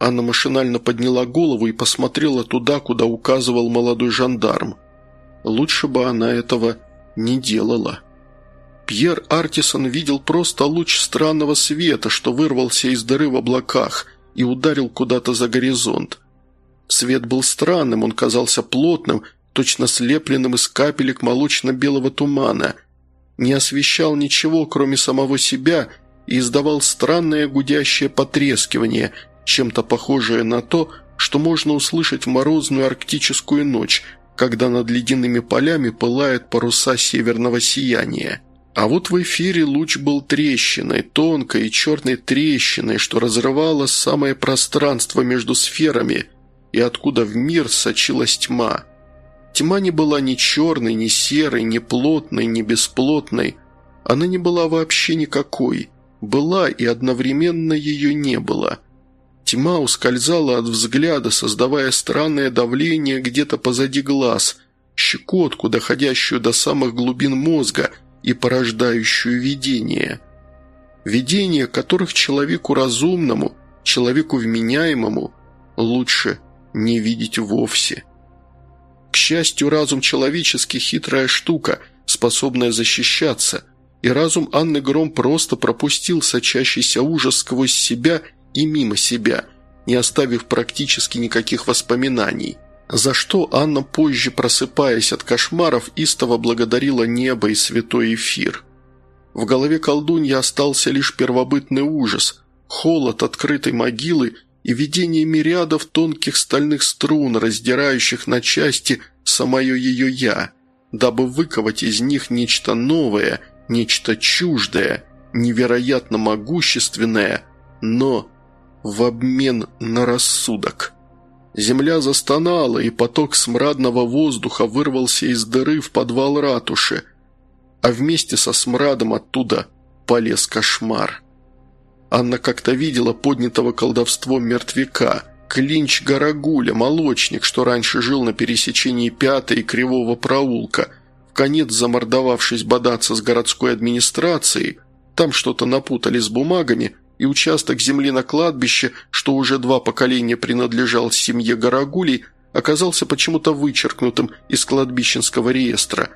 Анна машинально подняла голову и посмотрела туда, куда указывал молодой жандарм. Лучше бы она этого не делала. Пьер Артисон видел просто луч странного света, что вырвался из дыры в облаках и ударил куда-то за горизонт. Свет был странным, он казался плотным точно слепленным из капелек молочно-белого тумана, не освещал ничего, кроме самого себя, и издавал странное гудящее потрескивание, чем-то похожее на то, что можно услышать в морозную арктическую ночь, когда над ледяными полями пылают паруса северного сияния. А вот в эфире луч был трещиной, тонкой и черной трещиной, что разрывало самое пространство между сферами, и откуда в мир сочилась тьма – Тьма не была ни черной, ни серой, ни плотной, ни бесплотной. Она не была вообще никакой. была и одновременно ее не было. Тьма ускользала от взгляда, создавая странное давление где-то позади глаз, щекотку, доходящую до самых глубин мозга и порождающую видение. Видения, которых человеку разумному, человеку вменяемому лучше не видеть вовсе. Счастью, разум человеческий – хитрая штука, способная защищаться, и разум Анны Гром просто пропустил сочащийся ужас сквозь себя и мимо себя, не оставив практически никаких воспоминаний. За что Анна позже, просыпаясь от кошмаров, истово благодарила небо и святой эфир. В голове колдунья остался лишь первобытный ужас, холод открытой могилы и видение мириадов тонких стальных струн, раздирающих на части самое ее «я», дабы выковать из них нечто новое, нечто чуждое, невероятно могущественное, но в обмен на рассудок. Земля застонала, и поток смрадного воздуха вырвался из дыры в подвал ратуши, а вместе со смрадом оттуда полез кошмар. Анна как-то видела поднятого колдовством мертвяка, клинч Гарагуля, молочник, что раньше жил на пересечении Пятой и Кривого проулка, в конец замордовавшись бодаться с городской администрацией, там что-то напутали с бумагами, и участок земли на кладбище, что уже два поколения принадлежал семье Гарагулей, оказался почему-то вычеркнутым из кладбищенского реестра.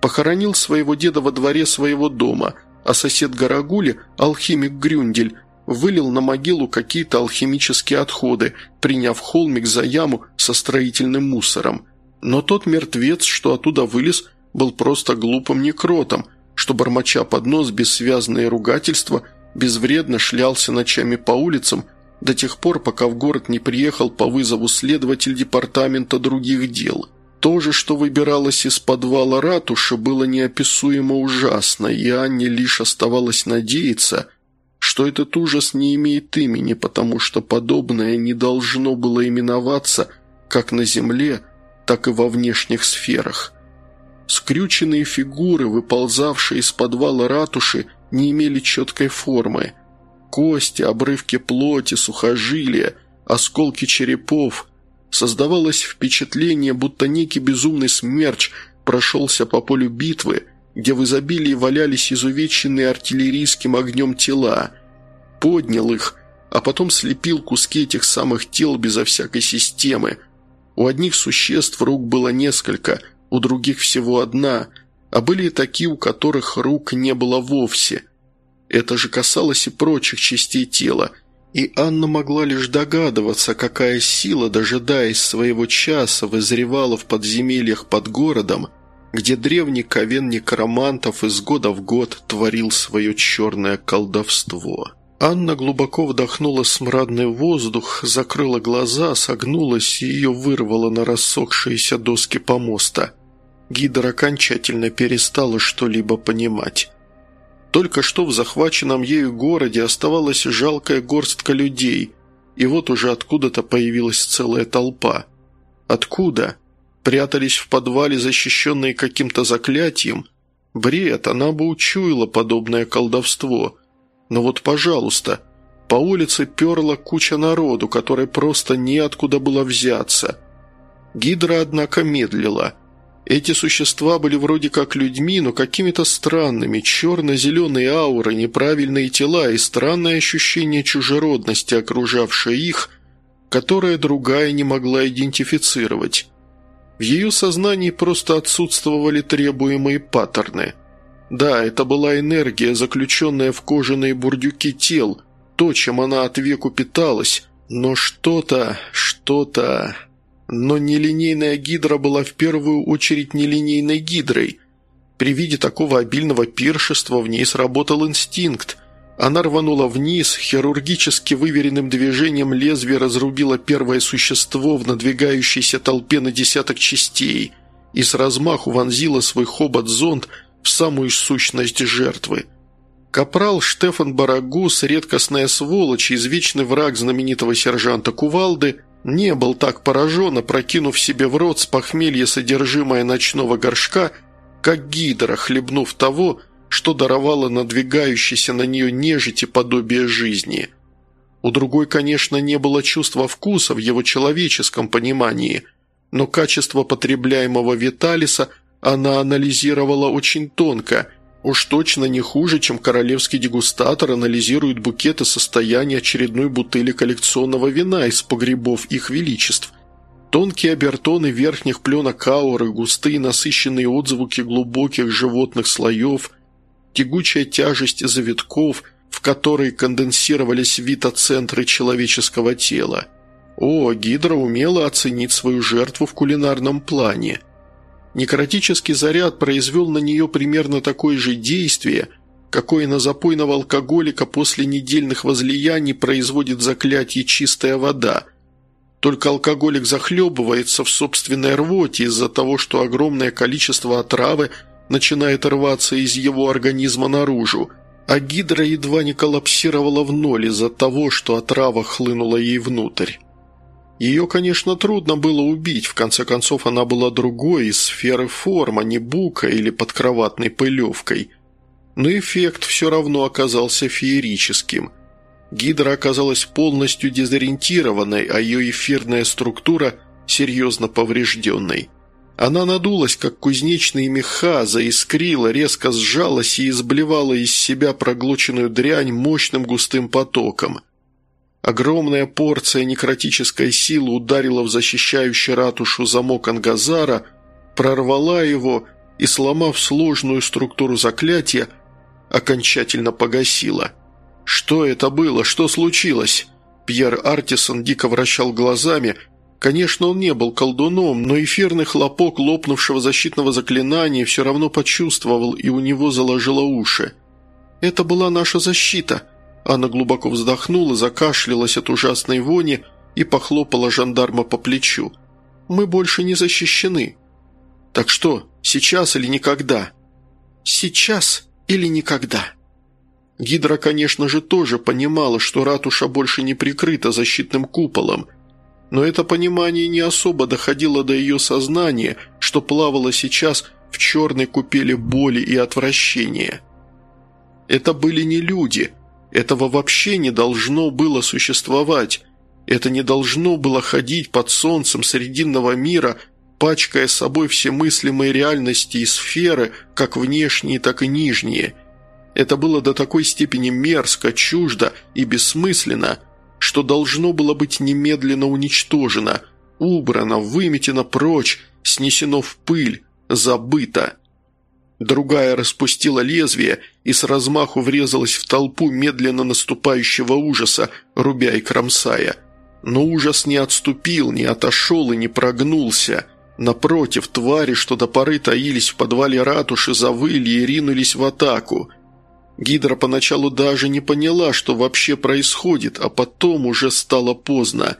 Похоронил своего деда во дворе своего дома – а сосед Гарагули, алхимик Грюндель, вылил на могилу какие-то алхимические отходы, приняв холмик за яму со строительным мусором. Но тот мертвец, что оттуда вылез, был просто глупым некротом, что, бормоча под нос бессвязные ругательства, безвредно шлялся ночами по улицам до тех пор, пока в город не приехал по вызову следователь департамента других дел – то же, что выбиралось из подвала ратуши, было неописуемо ужасно, и Анне лишь оставалось надеяться, что этот ужас не имеет имени, потому что подобное не должно было именоваться как на Земле, так и во внешних сферах. Скрюченные фигуры, выползавшие из подвала ратуши, не имели четкой формы. Кости, обрывки плоти, сухожилия, осколки черепов – Создавалось впечатление, будто некий безумный смерч прошелся по полю битвы, где в изобилии валялись изувеченные артиллерийским огнем тела, поднял их, а потом слепил куски этих самых тел безо всякой системы. У одних существ рук было несколько, у других всего одна, а были и такие, у которых рук не было вовсе. Это же касалось и прочих частей тела – и Анна могла лишь догадываться, какая сила, дожидаясь своего часа, вызревала в подземельях под городом, где древний ковен некромантов из года в год творил свое черное колдовство. Анна глубоко вдохнула смрадный воздух, закрыла глаза, согнулась и ее вырвало на рассохшиеся доски помоста. Гидр окончательно перестала что-либо понимать. Только что в захваченном ею городе оставалась жалкая горстка людей, и вот уже откуда-то появилась целая толпа. Откуда? Прятались в подвале, защищенные каким-то заклятием? Бред, она бы учуяла подобное колдовство. Но вот, пожалуйста, по улице перла куча народу, которой просто неоткуда было взяться. Гидра, однако, медлила – эти существа были вроде как людьми, но какими-то странными, черно-зеленые ауры, неправильные тела и странное ощущение чужеродности, окружавшее их, которое другая не могла идентифицировать. В ее сознании просто отсутствовали требуемые паттерны. Да, это была энергия, заключенная в кожаные бурдюки тел, то, чем она от веку питалась, но что-то, что-то... Но нелинейная гидра была в первую очередь нелинейной гидрой. При виде такого обильного пиршества в ней сработал инстинкт. Она рванула вниз, хирургически выверенным движением лезвия разрубила первое существо в надвигающейся толпе на десяток частей и с размаху вонзила свой хобот-зонд в самую сущность жертвы. Капрал Штефан Барагус, редкостная сволочь, извечный враг знаменитого сержанта Кувалды – не был так поражен, опрокинув себе в рот с похмелья содержимое ночного горшка, как гидра, хлебнув того, что даровало надвигающейся на нее нежити подобие жизни. У другой, конечно, не было чувства вкуса в его человеческом понимании, но качество потребляемого Виталиса она анализировала очень тонко – Уж точно не хуже, чем королевский дегустатор анализирует букеты состояния очередной бутыли коллекционного вина из погребов их величеств. Тонкие обертоны верхних пленок ауры, густые насыщенные отзвуки глубоких животных слоев, тягучая тяжесть завитков, в которые конденсировались витоцентры человеческого тела. О, Гидра умела оценить свою жертву в кулинарном плане – Некротический заряд произвел на нее примерно такое же действие, какое на запойного алкоголика после недельных возлияний производит заклятие «чистая вода». Только алкоголик захлебывается в собственной рвоте из-за того, что огромное количество отравы начинает рваться из его организма наружу, а гидра едва не коллапсировала в ноль из-за того, что отрава хлынула ей внутрь. Ее, конечно, трудно было убить, в конце концов она была другой из сферы форм, а не бука или подкроватной пылевкой. Но эффект все равно оказался феерическим. Гидра оказалась полностью дезориентированной, а ее эфирная структура серьезно поврежденной. Она надулась, как кузнечные меха, заискрила, резко сжалась и изблевала из себя проглоченную дрянь мощным густым потоком – Огромная порция некротической силы ударила в защищающий ратушу замок Ангазара, прорвала его и, сломав сложную структуру заклятия, окончательно погасила. «Что это было? Что случилось?» Пьер Артисон дико вращал глазами. Конечно, он не был колдуном, но эфирный хлопок лопнувшего защитного заклинания все равно почувствовал, и у него заложило уши. «Это была наша защита», Анна глубоко вздохнула, закашлялась от ужасной вони и похлопала жандарма по плечу. «Мы больше не защищены». «Так что, сейчас или никогда?» «Сейчас или никогда». Гидра, конечно же, тоже понимала, что ратуша больше не прикрыта защитным куполом, но это понимание не особо доходило до ее сознания, что плавало сейчас в черной купели боли и отвращения. Это были не люди – этого вообще не должно было существовать. Это не должно было ходить под солнцем срединного мира, пачкая собой все мыслимые реальности и сферы, как внешние, так и нижние. Это было до такой степени мерзко, чуждо и бессмысленно, что должно было быть немедленно уничтожено, убрано, выметено прочь, снесено в пыль, забыто. Другая распустила лезвие и с размаху врезалась в толпу медленно наступающего ужаса, рубя и кромсая. Но ужас не отступил, не отошел и не прогнулся. Напротив, твари, что до поры таились в подвале ратуши, завыли и ринулись в атаку. Гидра поначалу даже не поняла, что вообще происходит, а потом уже стало поздно.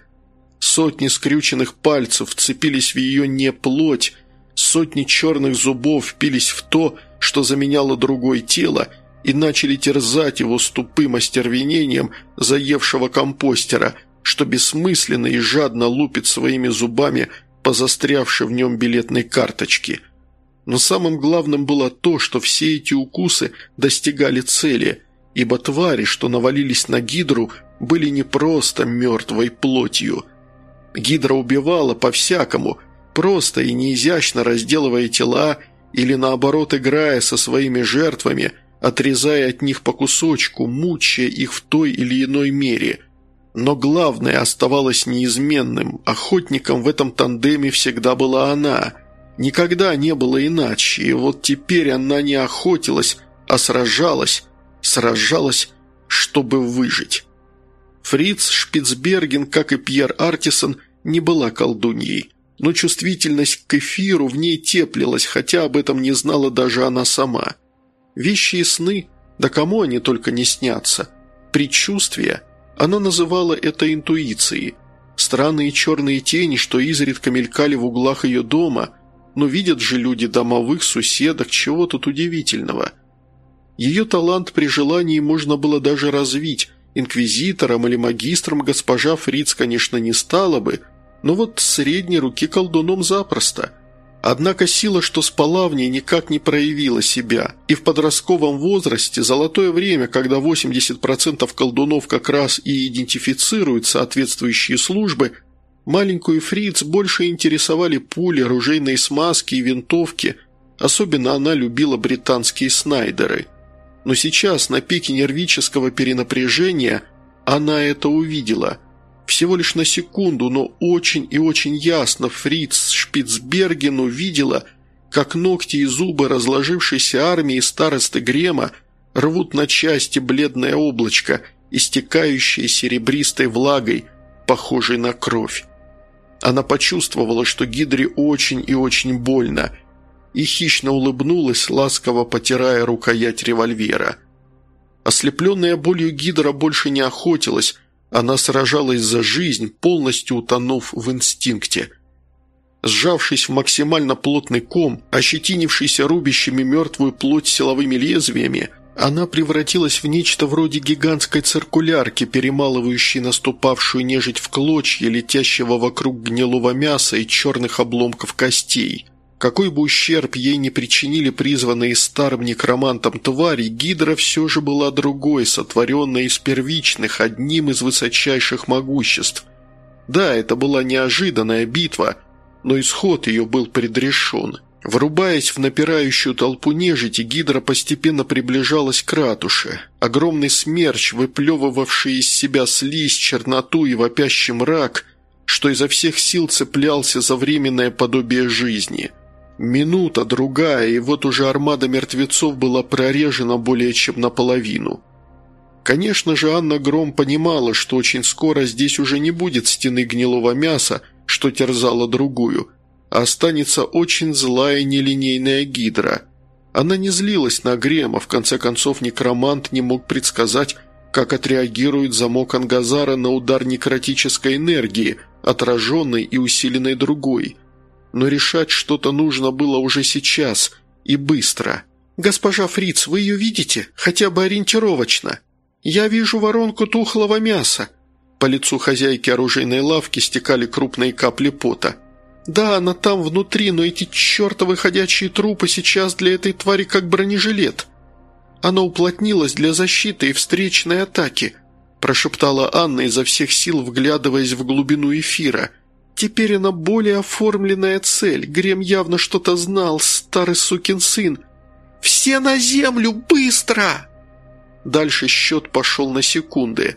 Сотни скрюченных пальцев вцепились в ее неплоть, Сотни черных зубов впились в то, что заменяло другое тело, и начали терзать его с тупым остервенением заевшего компостера, что бессмысленно и жадно лупит своими зубами по застрявшей в нем билетной карточке. Но самым главным было то, что все эти укусы достигали цели, ибо твари, что навалились на Гидру, были не просто мертвой плотью. Гидра убивала по-всякому – просто и неизящно разделывая тела или наоборот играя со своими жертвами, отрезая от них по кусочку, мучая их в той или иной мере. Но главное оставалось неизменным, охотником в этом тандеме всегда была она. Никогда не было иначе, и вот теперь она не охотилась, а сражалась, сражалась, чтобы выжить. Фриц Шпицберген, как и Пьер Артисон, не была колдуньей но чувствительность к эфиру в ней теплилась, хотя об этом не знала даже она сама. Вещи и сны, да кому они только не снятся. Предчувствия, она называла это интуицией. Странные черные тени, что изредка мелькали в углах ее дома, но видят же люди домовых, соседок, чего тут удивительного. Ее талант при желании можно было даже развить, инквизитором или магистром госпожа Фриц, конечно, не стала бы – но вот средней руки колдуном запросто. Однако сила, что спала в ней, никак не проявила себя, и в подростковом возрасте, золотое время, когда 80% колдунов как раз и идентифицируют соответствующие службы, маленькую Фриц больше интересовали пули, оружейные смазки и винтовки, особенно она любила британские снайдеры. Но сейчас, на пике нервического перенапряжения, она это увидела – всего лишь на секунду, но очень и очень ясно Фриц Шпицберген увидела, как ногти и зубы разложившейся армии старосты Грема рвут на части бледное облачко, истекающее серебристой влагой, похожей на кровь. Она почувствовала, что Гидре очень и очень больно, и хищно улыбнулась, ласково потирая рукоять револьвера. Ослепленная болью Гидра больше не охотилась, она сражалась за жизнь, полностью утонув в инстинкте. Сжавшись в максимально плотный ком, ощетинившийся рубящими мертвую плоть силовыми лезвиями, она превратилась в нечто вроде гигантской циркулярки, перемалывающей наступавшую нежить в клочья, летящего вокруг гнилого мяса и черных обломков костей. Какой бы ущерб ей не причинили призванные старым некромантом твари, Гидра все же была другой, сотворенной из первичных, одним из высочайших могуществ. Да, это была неожиданная битва, но исход ее был предрешен. Врубаясь в напирающую толпу нежити, Гидра постепенно приближалась к ратуше. Огромный смерч, выплевывавший из себя слизь, черноту и вопящий мрак, что изо всех сил цеплялся за временное подобие жизни – Минута, другая, и вот уже армада мертвецов была прорежена более чем наполовину. Конечно же, Анна Гром понимала, что очень скоро здесь уже не будет стены гнилого мяса, что терзала другую, а останется очень злая нелинейная гидра. Она не злилась на Грема, в конце концов некромант не мог предсказать, как отреагирует замок Ангазара на удар некротической энергии, отраженной и усиленной другой – но решать что-то нужно было уже сейчас и быстро. «Госпожа Фриц, вы ее видите? Хотя бы ориентировочно. Я вижу воронку тухлого мяса». По лицу хозяйки оружейной лавки стекали крупные капли пота. «Да, она там внутри, но эти чертовы ходячие трупы сейчас для этой твари как бронежилет. Она уплотнилась для защиты и встречной атаки», прошептала Анна изо всех сил, вглядываясь в глубину эфира – Теперь она более оформленная цель. Грем явно что-то знал, старый сукин сын. «Все на землю, быстро!» Дальше счет пошел на секунды.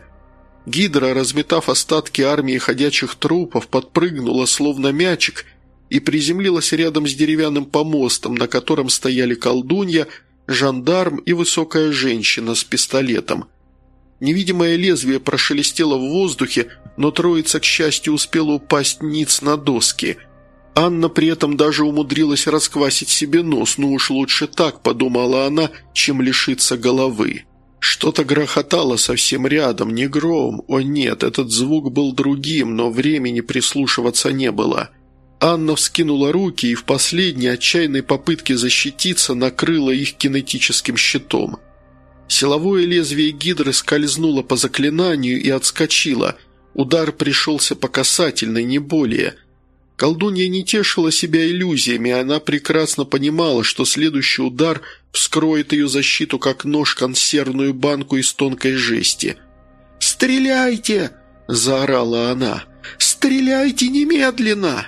Гидра, разметав остатки армии ходячих трупов, подпрыгнула, словно мячик, и приземлилась рядом с деревянным помостом, на котором стояли колдунья, жандарм и высокая женщина с пистолетом – Невидимое лезвие прошелестело в воздухе, но троица, к счастью, успела упасть ниц на доски. Анна при этом даже умудрилась расквасить себе нос, ну уж лучше так, подумала она, чем лишиться головы. Что-то грохотало совсем рядом, не гром, о нет, этот звук был другим, но времени прислушиваться не было. Анна вскинула руки и в последней отчаянной попытке защититься накрыла их кинетическим щитом. Силовое лезвие гидры скользнуло по заклинанию и отскочило. Удар пришелся по касательной, не более. Колдунья не тешила себя иллюзиями, она прекрасно понимала, что следующий удар вскроет ее защиту, как нож консервную банку из тонкой жести. «Стреляйте!» – заорала она. «Стреляйте немедленно!»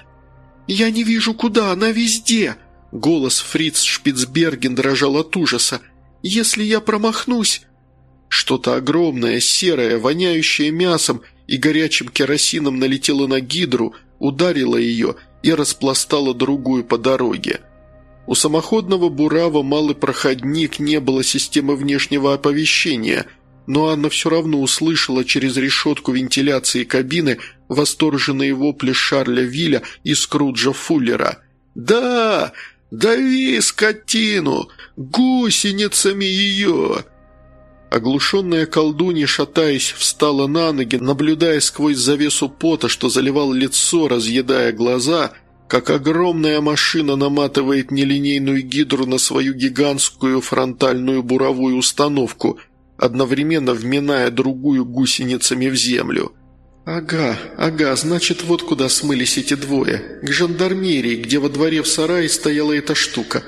«Я не вижу, куда, она везде!» Голос Фриц Шпицберген дрожал от ужаса. Если я промахнусь...» Что-то огромное, серое, воняющее мясом и горячим керосином налетело на гидру, ударило ее и распластало другую по дороге. У самоходного «Бурава» малый проходник не было системы внешнего оповещения, но Анна все равно услышала через решетку вентиляции кабины восторженные вопли Шарля Вилля и Скруджа Фуллера. «Да! «Дави скотину! Гусеницами ее!» Оглушенная колдунья, шатаясь, встала на ноги, наблюдая сквозь завесу пота, что заливал лицо, разъедая глаза, как огромная машина наматывает нелинейную гидру на свою гигантскую фронтальную буровую установку, одновременно вминая другую гусеницами в землю. «Ага, ага, значит, вот куда смылись эти двое. К жандармерии, где во дворе в сарае стояла эта штука.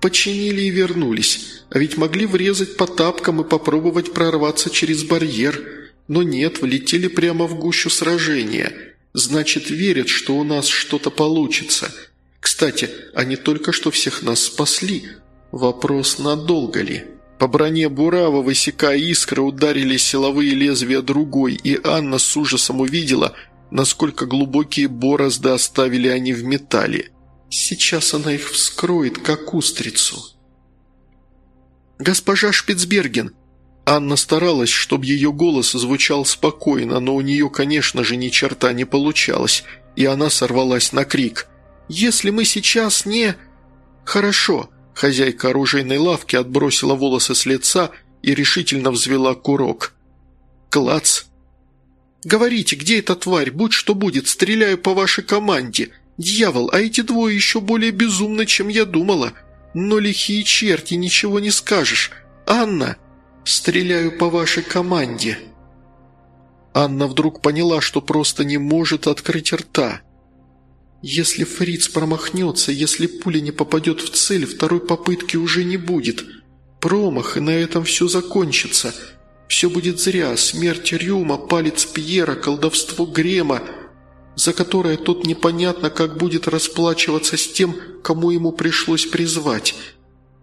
Починили и вернулись. А ведь могли врезать по тапкам и попробовать прорваться через барьер. Но нет, влетели прямо в гущу сражения. Значит, верят, что у нас что-то получится. Кстати, они только что всех нас спасли. Вопрос, надолго ли?» По броне Бурава, высекая искры, ударили силовые лезвия другой, и Анна с ужасом увидела, насколько глубокие борозды оставили они в металле. Сейчас она их вскроет, как устрицу. «Госпожа Шпицберген!» Анна старалась, чтобы ее голос звучал спокойно, но у нее, конечно же, ни черта не получалось, и она сорвалась на крик. «Если мы сейчас не...» «Хорошо, Хозяйка оружейной лавки отбросила волосы с лица и решительно взвела курок. «Клац!» «Говорите, где эта тварь? Будь что будет, стреляю по вашей команде. Дьявол, а эти двое еще более безумны, чем я думала. Но лихие черти, ничего не скажешь. Анна, стреляю по вашей команде». Анна вдруг поняла, что просто не может открыть рта. «Если Фриц промахнется, если пуля не попадет в цель, второй попытки уже не будет. Промах, и на этом все закончится. Все будет зря. Смерть Рюма, палец Пьера, колдовство Грема, за которое тот непонятно, как будет расплачиваться с тем, кому ему пришлось призвать.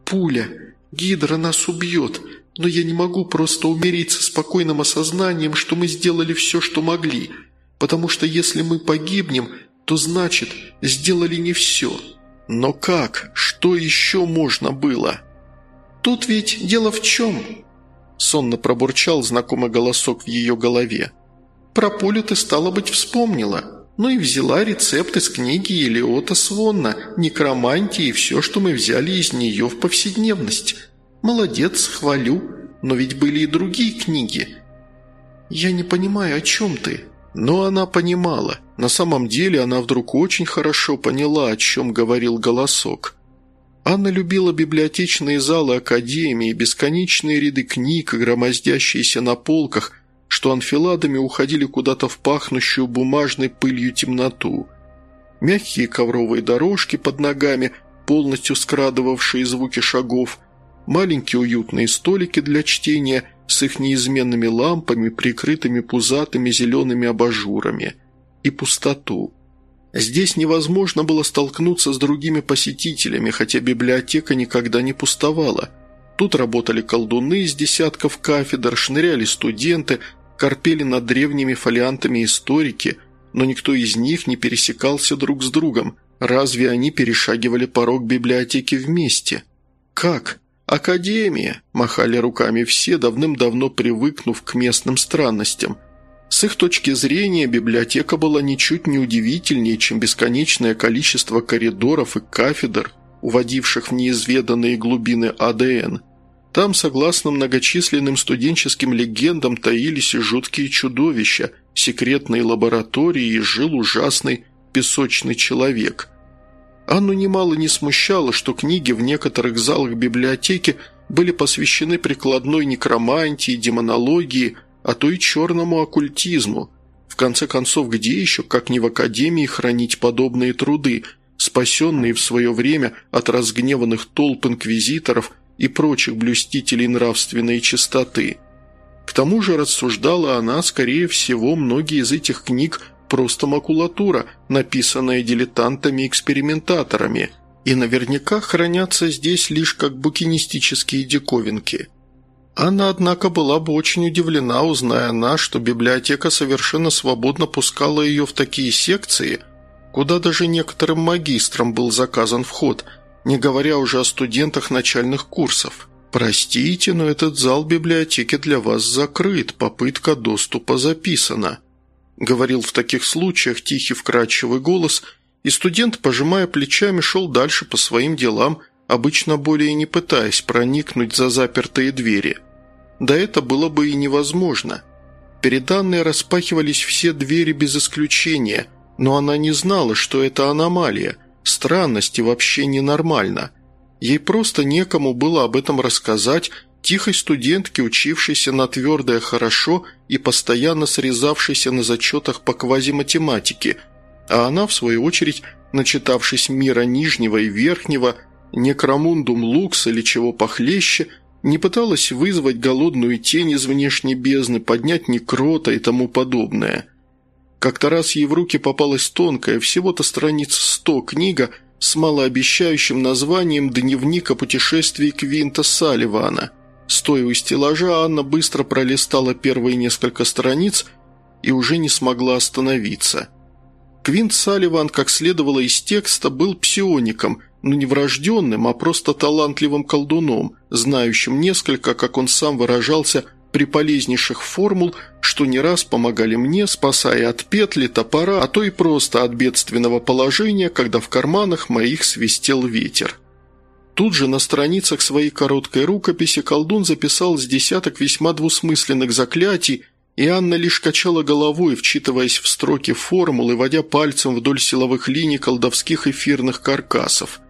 Пуля. Гидра нас убьет, но я не могу просто умереть со спокойным осознанием, что мы сделали все, что могли, потому что если мы погибнем, то значит, сделали не все. Но как? Что еще можно было? Тут ведь дело в чем? Сонно пробурчал знакомый голосок в ее голове. Про пулю ты, стало быть, вспомнила. Ну и взяла рецепт из книги Елиота Свонна, некромантии и все, что мы взяли из нее в повседневность. Молодец, хвалю. Но ведь были и другие книги. Я не понимаю, о чем ты?» Но она понимала. На самом деле она вдруг очень хорошо поняла, о чем говорил голосок. Анна любила библиотечные залы академии, бесконечные ряды книг, громоздящиеся на полках, что анфиладами уходили куда-то в пахнущую бумажной пылью темноту. Мягкие ковровые дорожки под ногами, полностью скрадывавшие звуки шагов, маленькие уютные столики для чтения – с их неизменными лампами, прикрытыми пузатыми зелеными абажурами, и пустоту. Здесь невозможно было столкнуться с другими посетителями, хотя библиотека никогда не пустовала. Тут работали колдуны из десятков кафедр, шныряли студенты, корпели над древними фолиантами историки, но никто из них не пересекался друг с другом. Разве они перешагивали порог библиотеки вместе? Как? «Академия!» – махали руками все, давным-давно привыкнув к местным странностям. С их точки зрения библиотека была ничуть не удивительнее, чем бесконечное количество коридоров и кафедр, уводивших в неизведанные глубины АДН. Там, согласно многочисленным студенческим легендам, таились и жуткие чудовища, секретные лаборатории и жил ужасный песочный человек – Анну немало не смущало, что книги в некоторых залах библиотеки были посвящены прикладной некромантии, демонологии, а то и черному оккультизму. В конце концов, где еще, как не в академии, хранить подобные труды, спасенные в свое время от разгневанных толп инквизиторов и прочих блюстителей нравственной чистоты? К тому же, рассуждала она, скорее всего, многие из этих книг просто макулатура, написанная дилетантами-экспериментаторами, и наверняка хранятся здесь лишь как букинистические диковинки. Она, однако, была бы очень удивлена, узная она, что библиотека совершенно свободно пускала ее в такие секции, куда даже некоторым магистрам был заказан вход, не говоря уже о студентах начальных курсов. «Простите, но этот зал библиотеки для вас закрыт, попытка доступа записана», говорил в таких случаях тихий вкрадчивый голос, и студент, пожимая плечами, шел дальше по своим делам, обычно более не пытаясь проникнуть за запертые двери. Да это было бы и невозможно. Перед распахивались все двери без исключения, но она не знала, что это аномалия, странность и вообще ненормально. Ей просто некому было об этом рассказать, тихой студентке, учившейся на твердое хорошо и постоянно срезавшейся на зачетах по квазиматематике, а она, в свою очередь, начитавшись мира нижнего и верхнего, некромундум лукс или чего похлеще, не пыталась вызвать голодную тень из внешней бездны, поднять некрота и тому подобное. Как-то раз ей в руки попалась тонкая, всего-то страниц сто книга с малообещающим названием «Дневник о путешествии Квинта Салливана». Стоя у стеллажа, Анна быстро пролистала первые несколько страниц и уже не смогла остановиться. Квинт Салливан, как следовало из текста, был псиоником, но не врожденным, а просто талантливым колдуном, знающим несколько, как он сам выражался, приполезнейших формул, что не раз помогали мне, спасая от петли, топора, а то и просто от бедственного положения, когда в карманах моих свистел ветер. Тут же на страницах своей короткой рукописи колдун записал с десяток весьма двусмысленных заклятий, и Анна лишь качала головой, вчитываясь в строки формул и водя пальцем вдоль силовых линий колдовских эфирных каркасов.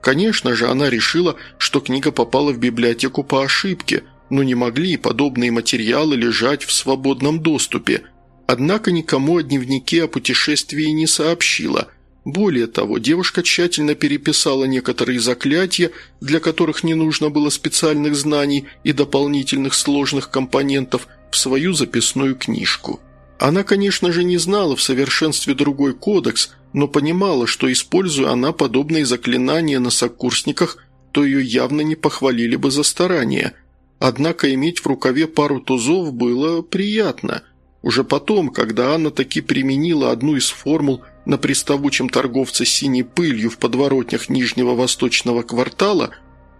Конечно же, она решила, что книга попала в библиотеку по ошибке, но не могли подобные материалы лежать в свободном доступе. Однако никому о дневнике о путешествии не сообщила – более того, девушка тщательно переписала некоторые заклятия, для которых не нужно было специальных знаний и дополнительных сложных компонентов, в свою записную книжку. Она, конечно же, не знала в совершенстве другой кодекс, но понимала, что, используя она подобные заклинания на сокурсниках, то ее явно не похвалили бы за старание. Однако иметь в рукаве пару тузов было приятно. Уже потом, когда Анна таки применила одну из формул на приставучем торговце синей пылью в подворотнях Нижнего Восточного квартала,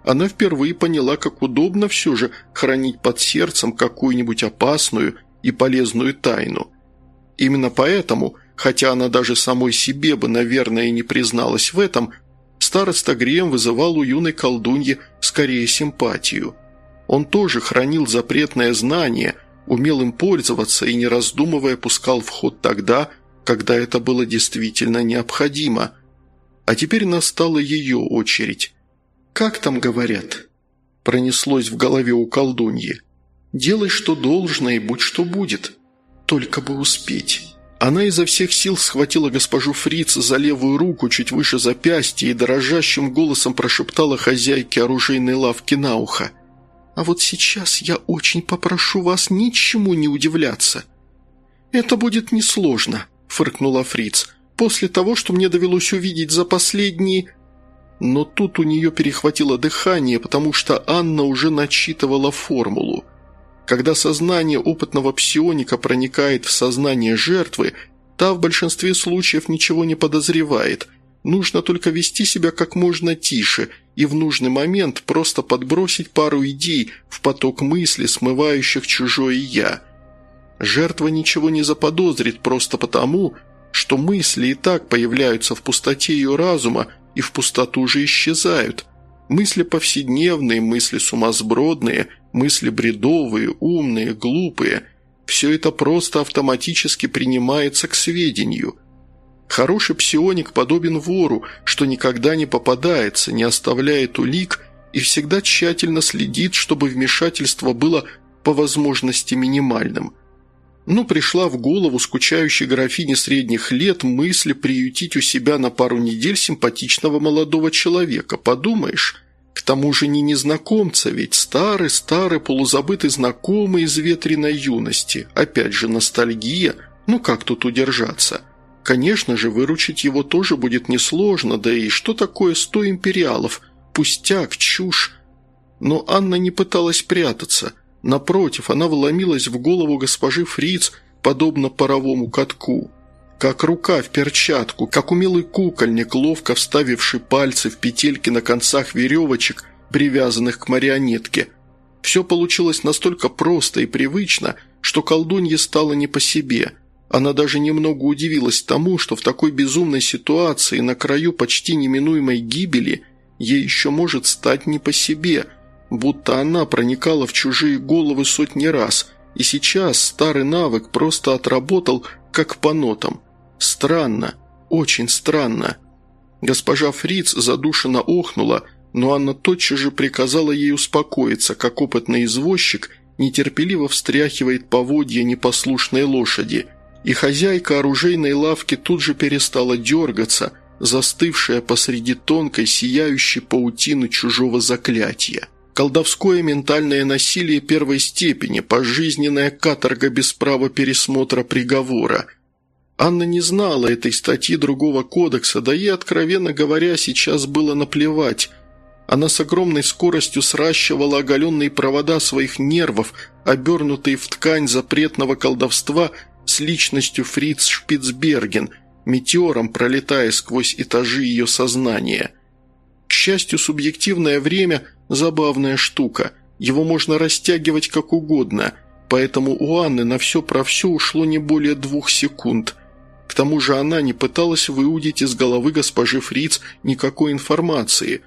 она впервые поняла, как удобно все же хранить под сердцем какую-нибудь опасную и полезную тайну. Именно поэтому, хотя она даже самой себе бы, наверное, не призналась в этом, староста Грем вызывал у юной колдуньи скорее симпатию. Он тоже хранил запретное знание, умел им пользоваться и, не раздумывая, пускал в ход тогда, когда это было действительно необходимо. А теперь настала ее очередь. «Как там говорят?» Пронеслось в голове у колдуньи. «Делай, что должно, и будь что будет. Только бы успеть». Она изо всех сил схватила госпожу Фриц за левую руку чуть выше запястья и дрожащим голосом прошептала хозяйке оружейной лавки на ухо. «А вот сейчас я очень попрошу вас ничему не удивляться. Это будет несложно фыркнула Фриц. «После того, что мне довелось увидеть за последние...» Но тут у нее перехватило дыхание, потому что Анна уже начитывала формулу. Когда сознание опытного псионика проникает в сознание жертвы, та в большинстве случаев ничего не подозревает. Нужно только вести себя как можно тише и в нужный момент просто подбросить пару идей в поток мысли, смывающих чужое «я». Жертва ничего не заподозрит просто потому, что мысли и так появляются в пустоте ее разума и в пустоту же исчезают. Мысли повседневные, мысли сумасбродные, мысли бредовые, умные, глупые – все это просто автоматически принимается к сведению. Хороший псионик подобен вору, что никогда не попадается, не оставляет улик и всегда тщательно следит, чтобы вмешательство было по возможности минимальным – ну, пришла в голову скучающей графине средних лет мысль приютить у себя на пару недель симпатичного молодого человека, подумаешь. К тому же не незнакомца, ведь старый-старый полузабытый знакомый из ветреной юности. Опять же, ностальгия. Ну как тут удержаться? Конечно же, выручить его тоже будет несложно, да и что такое сто империалов? Пустяк, чушь. Но Анна не пыталась прятаться – Напротив, она вломилась в голову госпожи Фриц, подобно паровому катку. Как рука в перчатку, как умелый кукольник, ловко вставивший пальцы в петельки на концах веревочек, привязанных к марионетке. Все получилось настолько просто и привычно, что колдунье стало не по себе. Она даже немного удивилась тому, что в такой безумной ситуации, на краю почти неминуемой гибели, ей еще может стать не по себе – будто она проникала в чужие головы сотни раз, и сейчас старый навык просто отработал, как по нотам. Странно, очень странно. Госпожа Фриц задушенно охнула, но Анна тотчас же приказала ей успокоиться, как опытный извозчик нетерпеливо встряхивает поводья непослушной лошади, и хозяйка оружейной лавки тут же перестала дергаться, застывшая посреди тонкой, сияющей паутины чужого заклятия. Колдовское ментальное насилие первой степени, пожизненная каторга без права пересмотра приговора. Анна не знала этой статьи другого кодекса, да и, откровенно говоря, сейчас было наплевать. Она с огромной скоростью сращивала оголенные провода своих нервов, обернутые в ткань запретного колдовства с личностью Фриц Шпицберген, метеором пролетая сквозь этажи ее сознания. К счастью, субъективное время – забавная штука, его можно растягивать как угодно, поэтому у Анны на все про все ушло не более двух секунд. К тому же она не пыталась выудить из головы госпожи Фриц никакой информации.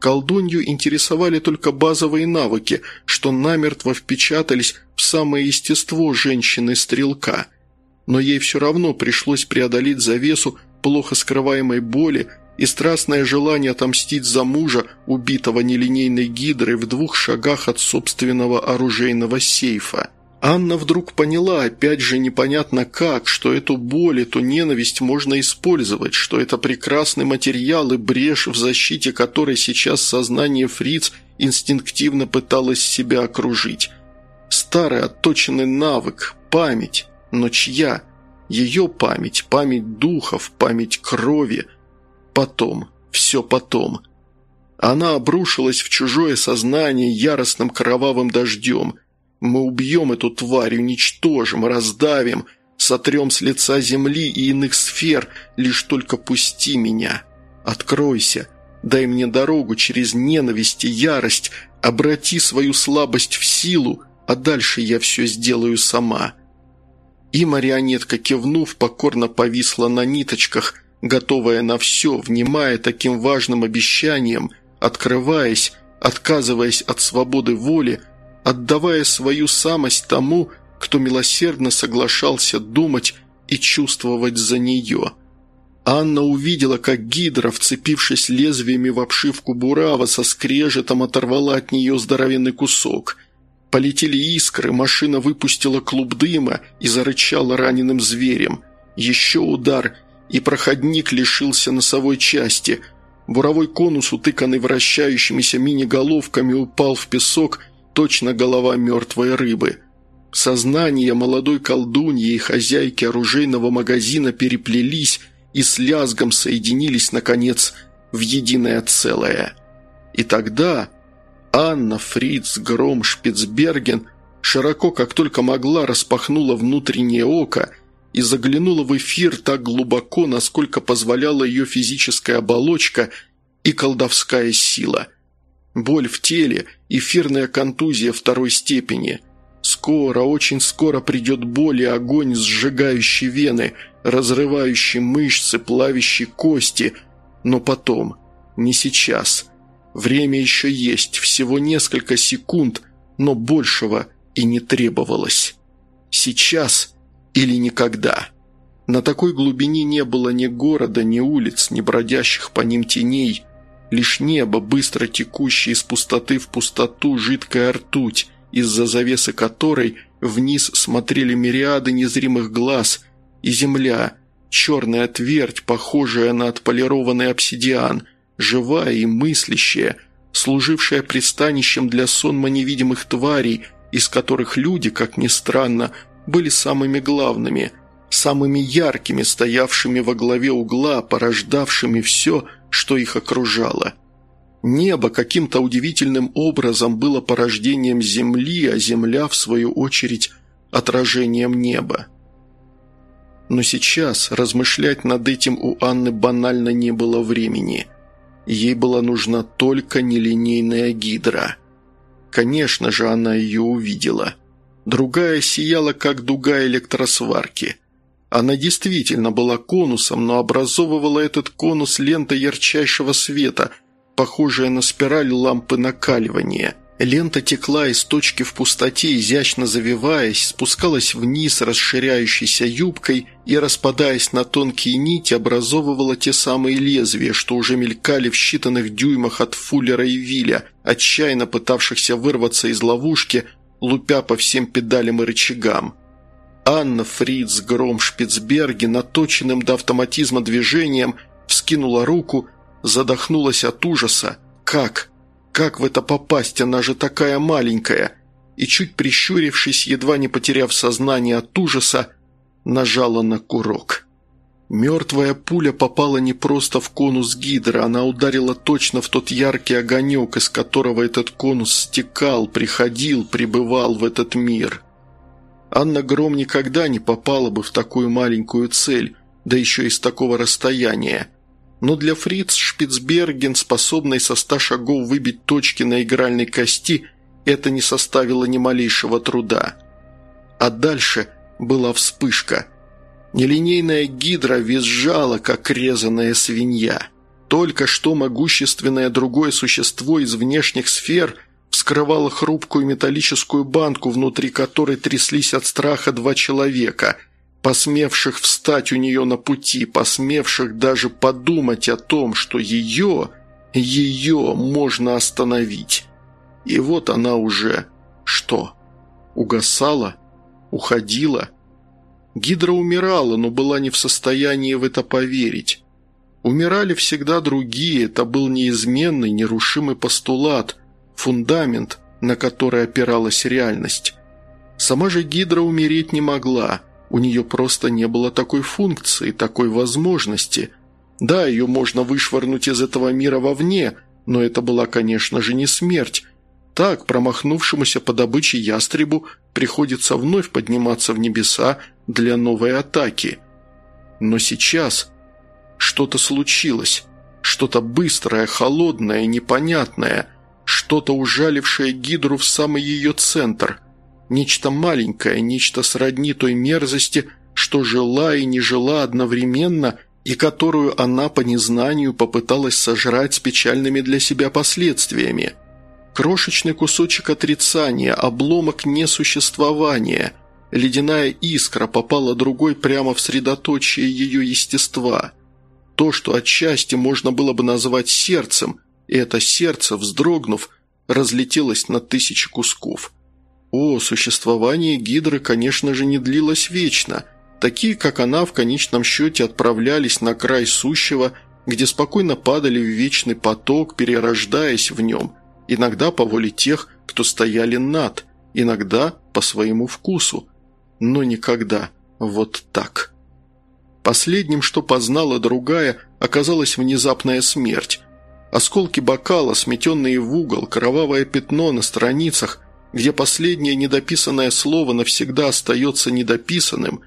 Колдунью интересовали только базовые навыки, что намертво впечатались в самое естество женщины-стрелка – но ей все равно пришлось преодолеть завесу плохо скрываемой боли и страстное желание отомстить за мужа, убитого нелинейной гидрой в двух шагах от собственного оружейного сейфа. Анна вдруг поняла, опять же непонятно как, что эту боль, эту ненависть можно использовать, что это прекрасный материал и брешь, в защите которой сейчас сознание фриц инстинктивно пыталось себя окружить. Старый отточенный навык, память, но чья? Ее память, память духов, память крови. Потом, все потом. Она обрушилась в чужое сознание яростным кровавым дождем. Мы убьем эту тварь, уничтожим, раздавим, сотрем с лица земли и иных сфер, лишь только пусти меня. Откройся, дай мне дорогу через ненависть и ярость, обрати свою слабость в силу, а дальше я все сделаю сама». И марионетка, кивнув, покорно повисла на ниточках, готовая на все, внимая таким важным обещаниям, открываясь, отказываясь от свободы воли, отдавая свою самость тому, кто милосердно соглашался думать и чувствовать за нее. Анна увидела, как гидра, вцепившись лезвиями в обшивку бурава, со скрежетом оторвала от нее здоровенный кусок – Полетели искры, машина выпустила клуб дыма и зарычала раненым зверем. Еще удар, и проходник лишился носовой части. Буровой конус, утыканный вращающимися мини-головками, упал в песок, точно голова мертвой рыбы. Сознание молодой колдуньи и хозяйки оружейного магазина переплелись и с лязгом соединились, наконец, в единое целое. И тогда Анна, Фриц, Гром, Шпицберген широко, как только могла, распахнула внутреннее око и заглянула в эфир так глубоко, насколько позволяла ее физическая оболочка и колдовская сила. Боль в теле, эфирная контузия второй степени. Скоро, очень скоро придет боль и огонь, сжигающий вены, разрывающий мышцы, плавящий кости, но потом, не сейчас – Время еще есть, всего несколько секунд, но большего и не требовалось. Сейчас или никогда. На такой глубине не было ни города, ни улиц, ни бродящих по ним теней, лишь небо, быстро текущее из пустоты в пустоту жидкая ртуть, из-за завесы которой вниз смотрели мириады незримых глаз, и земля, черная твердь, похожая на отполированный обсидиан – живая и мыслящая, служившая пристанищем для сонма невидимых тварей, из которых люди, как ни странно, были самыми главными, самыми яркими, стоявшими во главе угла, порождавшими все, что их окружало. Небо каким-то удивительным образом было порождением Земли, а Земля, в свою очередь, отражением неба. Но сейчас размышлять над этим у Анны банально не было времени – Ей была нужна только нелинейная гидра. Конечно же, она ее увидела. Другая сияла, как дуга электросварки. Она действительно была конусом, но образовывала этот конус лента ярчайшего света, похожая на спираль лампы накаливания. Лента текла из точки в пустоте, изящно завиваясь, спускалась вниз расширяющейся юбкой и, распадаясь на тонкие нити, образовывала те самые лезвия, что уже мелькали в считанных дюймах от Фуллера и Виля, отчаянно пытавшихся вырваться из ловушки, лупя по всем педалям и рычагам. Анна Фриц Гром Шпицберги, наточенным до автоматизма движением, вскинула руку, задохнулась от ужаса. «Как?» Как в это попасть, она же такая маленькая!» И чуть прищурившись, едва не потеряв сознание от ужаса, нажала на курок. Мертвая пуля попала не просто в конус гидра, она ударила точно в тот яркий огонек, из которого этот конус стекал, приходил, пребывал в этот мир. Анна Гром никогда не попала бы в такую маленькую цель, да еще и с такого расстояния но для Фриц Шпицберген, способной со ста шагов выбить точки на игральной кости, это не составило ни малейшего труда. А дальше была вспышка. Нелинейная гидра визжала, как резаная свинья. Только что могущественное другое существо из внешних сфер вскрывало хрупкую металлическую банку, внутри которой тряслись от страха два человека – посмевших встать у нее на пути, посмевших даже подумать о том, что ее, ее можно остановить. И вот она уже что? Угасала? Уходила? Гидра умирала, но была не в состоянии в это поверить. Умирали всегда другие, это был неизменный, нерушимый постулат, фундамент, на который опиралась реальность. Сама же Гидра умереть не могла – у нее просто не было такой функции, такой возможности. Да, ее можно вышвырнуть из этого мира вовне, но это была, конечно же, не смерть. Так, промахнувшемуся по добыче ястребу приходится вновь подниматься в небеса для новой атаки. Но сейчас что-то случилось. Что-то быстрое, холодное, непонятное. Что-то ужалившее Гидру в самый ее центр – Нечто маленькое, нечто сродни той мерзости, что жила и не жила одновременно и которую она по незнанию попыталась сожрать с печальными для себя последствиями. Крошечный кусочек отрицания, обломок несуществования. Ледяная искра попала другой прямо в средоточие ее естества. То, что отчасти можно было бы назвать сердцем, и это сердце, вздрогнув, разлетелось на тысячи кусков – о, существование Гидры, конечно же, не длилось вечно. Такие, как она, в конечном счете отправлялись на край сущего, где спокойно падали в вечный поток, перерождаясь в нем, иногда по воле тех, кто стояли над, иногда по своему вкусу, но никогда вот так. Последним, что познала другая, оказалась внезапная смерть. Осколки бокала, сметенные в угол, кровавое пятно на страницах – где последнее недописанное слово навсегда остается недописанным,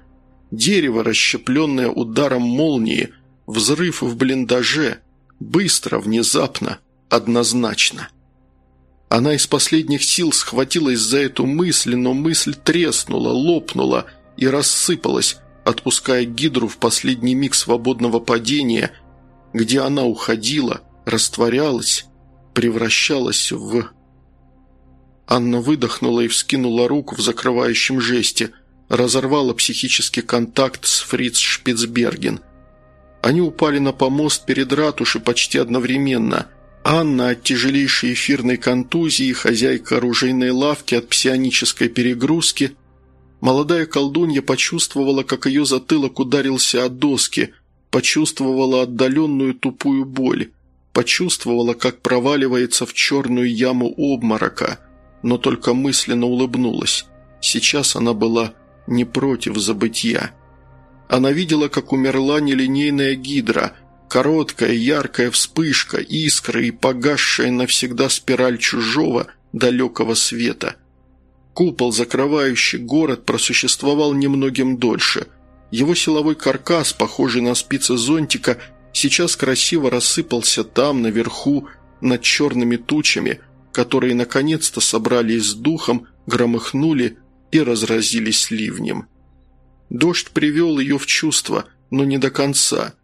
дерево, расщепленное ударом молнии, взрыв в блиндаже, быстро, внезапно, однозначно. Она из последних сил схватилась за эту мысль, но мысль треснула, лопнула и рассыпалась, отпуская гидру в последний миг свободного падения, где она уходила, растворялась, превращалась в... Анна выдохнула и вскинула руку в закрывающем жесте, разорвала психический контакт с Фриц Шпицберген. Они упали на помост перед ратушей почти одновременно. Анна от тяжелейшей эфирной контузии, хозяйка оружейной лавки от псионической перегрузки. Молодая колдунья почувствовала, как ее затылок ударился от доски, почувствовала отдаленную тупую боль, почувствовала, как проваливается в черную яму обморока – но только мысленно улыбнулась. Сейчас она была не против забытья. Она видела, как умерла нелинейная гидра, короткая яркая вспышка, искры и погасшая навсегда спираль чужого далекого света. Купол, закрывающий город, просуществовал немногим дольше. Его силовой каркас, похожий на спицы зонтика, сейчас красиво рассыпался там, наверху, над черными тучами – которые наконец-то собрались с духом, громыхнули и разразились ливнем. Дождь привел ее в чувство, но не до конца.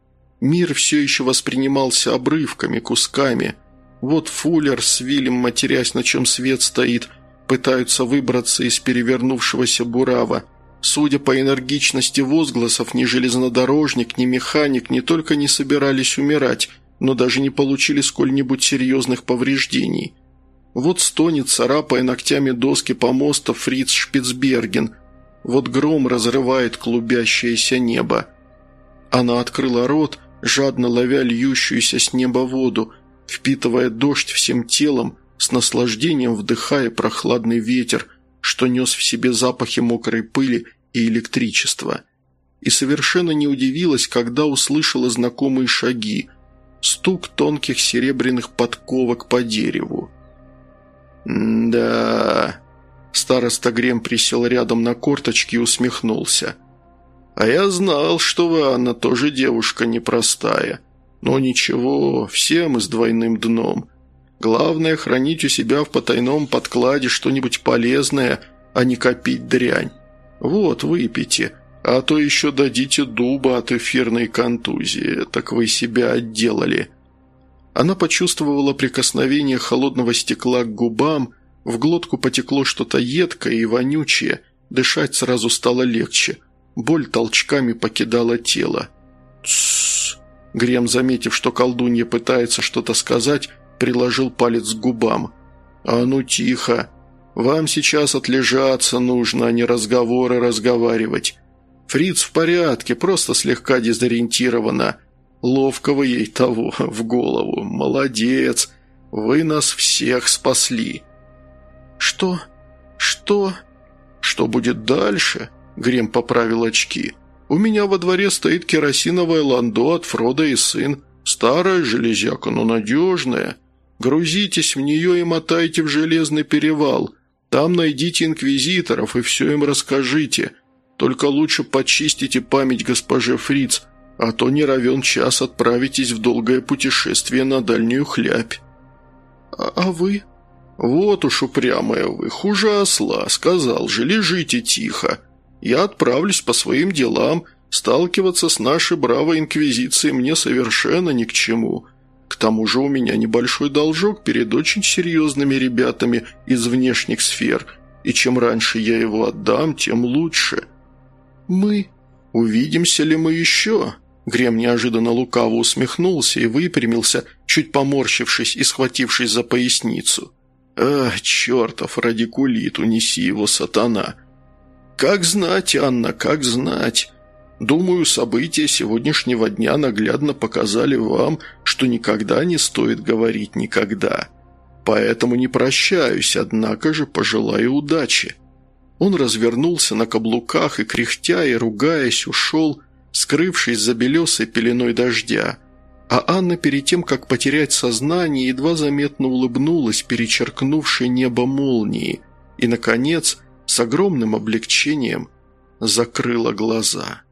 Мир все еще воспринимался обрывками, кусками. Вот Фуллер с Вилем, матерясь, на чем свет стоит, пытаются выбраться из перевернувшегося бурава. Судя по энергичности возгласов, ни железнодорожник, ни механик не только не собирались умирать, но даже не получили сколь-нибудь серьезных повреждений. Вот стонет, царапая ногтями доски помоста Фриц Шпицберген. Вот гром разрывает клубящееся небо. Она открыла рот, жадно ловя льющуюся с неба воду, впитывая дождь всем телом, с наслаждением вдыхая прохладный ветер, что нес в себе запахи мокрой пыли и электричества. И совершенно не удивилась, когда услышала знакомые шаги, стук тонких серебряных подковок по дереву. «Да...» Староста Грем присел рядом на корточки и усмехнулся. «А я знал, что вы, Анна, тоже девушка непростая. Но ничего, все мы с двойным дном. Главное – хранить у себя в потайном подкладе что-нибудь полезное, а не копить дрянь. Вот, выпейте, а то еще дадите дуба от эфирной контузии, так вы себя отделали». Она почувствовала прикосновение холодного стекла к губам, в глотку потекло что-то едкое и вонючее, дышать сразу стало легче. Боль толчками покидала тело. «Тссс!» Грем, заметив, что колдунья пытается что-то сказать, приложил палец к губам. «А ну тихо! Вам сейчас отлежаться нужно, а не разговоры разговаривать. Фриц в порядке, просто слегка дезориентирована. Ловко вы ей того в голову. Молодец! Вы нас всех спасли!» «Что? Что?» «Что будет дальше?» Грем поправил очки. «У меня во дворе стоит керосиновое ландо от Фрода и сын. Старая железяка, но надежная. Грузитесь в нее и мотайте в железный перевал. Там найдите инквизиторов и все им расскажите. Только лучше почистите память госпоже Фриц, а то не равен час отправитесь в долгое путешествие на дальнюю хлябь». «А, а вы?» «Вот уж упрямая вы, хуже осла, сказал же, лежите тихо. Я отправлюсь по своим делам, сталкиваться с нашей бравой инквизицией мне совершенно ни к чему. К тому же у меня небольшой должок перед очень серьезными ребятами из внешних сфер, и чем раньше я его отдам, тем лучше». «Мы? Увидимся ли мы еще?» Грем неожиданно лукаво усмехнулся и выпрямился, чуть поморщившись и схватившись за поясницу. «Ах, чертов радикулит, унеси его, сатана!» «Как знать, Анна, как знать!» Думаю, события сегодняшнего дня наглядно показали вам, что никогда не стоит говорить «никогда». Поэтому не прощаюсь, однако же пожелаю удачи». Он развернулся на каблуках и, кряхтя и ругаясь, ушел, скрывшись за белесой пеленой дождя. А Анна перед тем, как потерять сознание, едва заметно улыбнулась, перечеркнувшей небо молнии, и, наконец, с огромным облегчением закрыла глаза.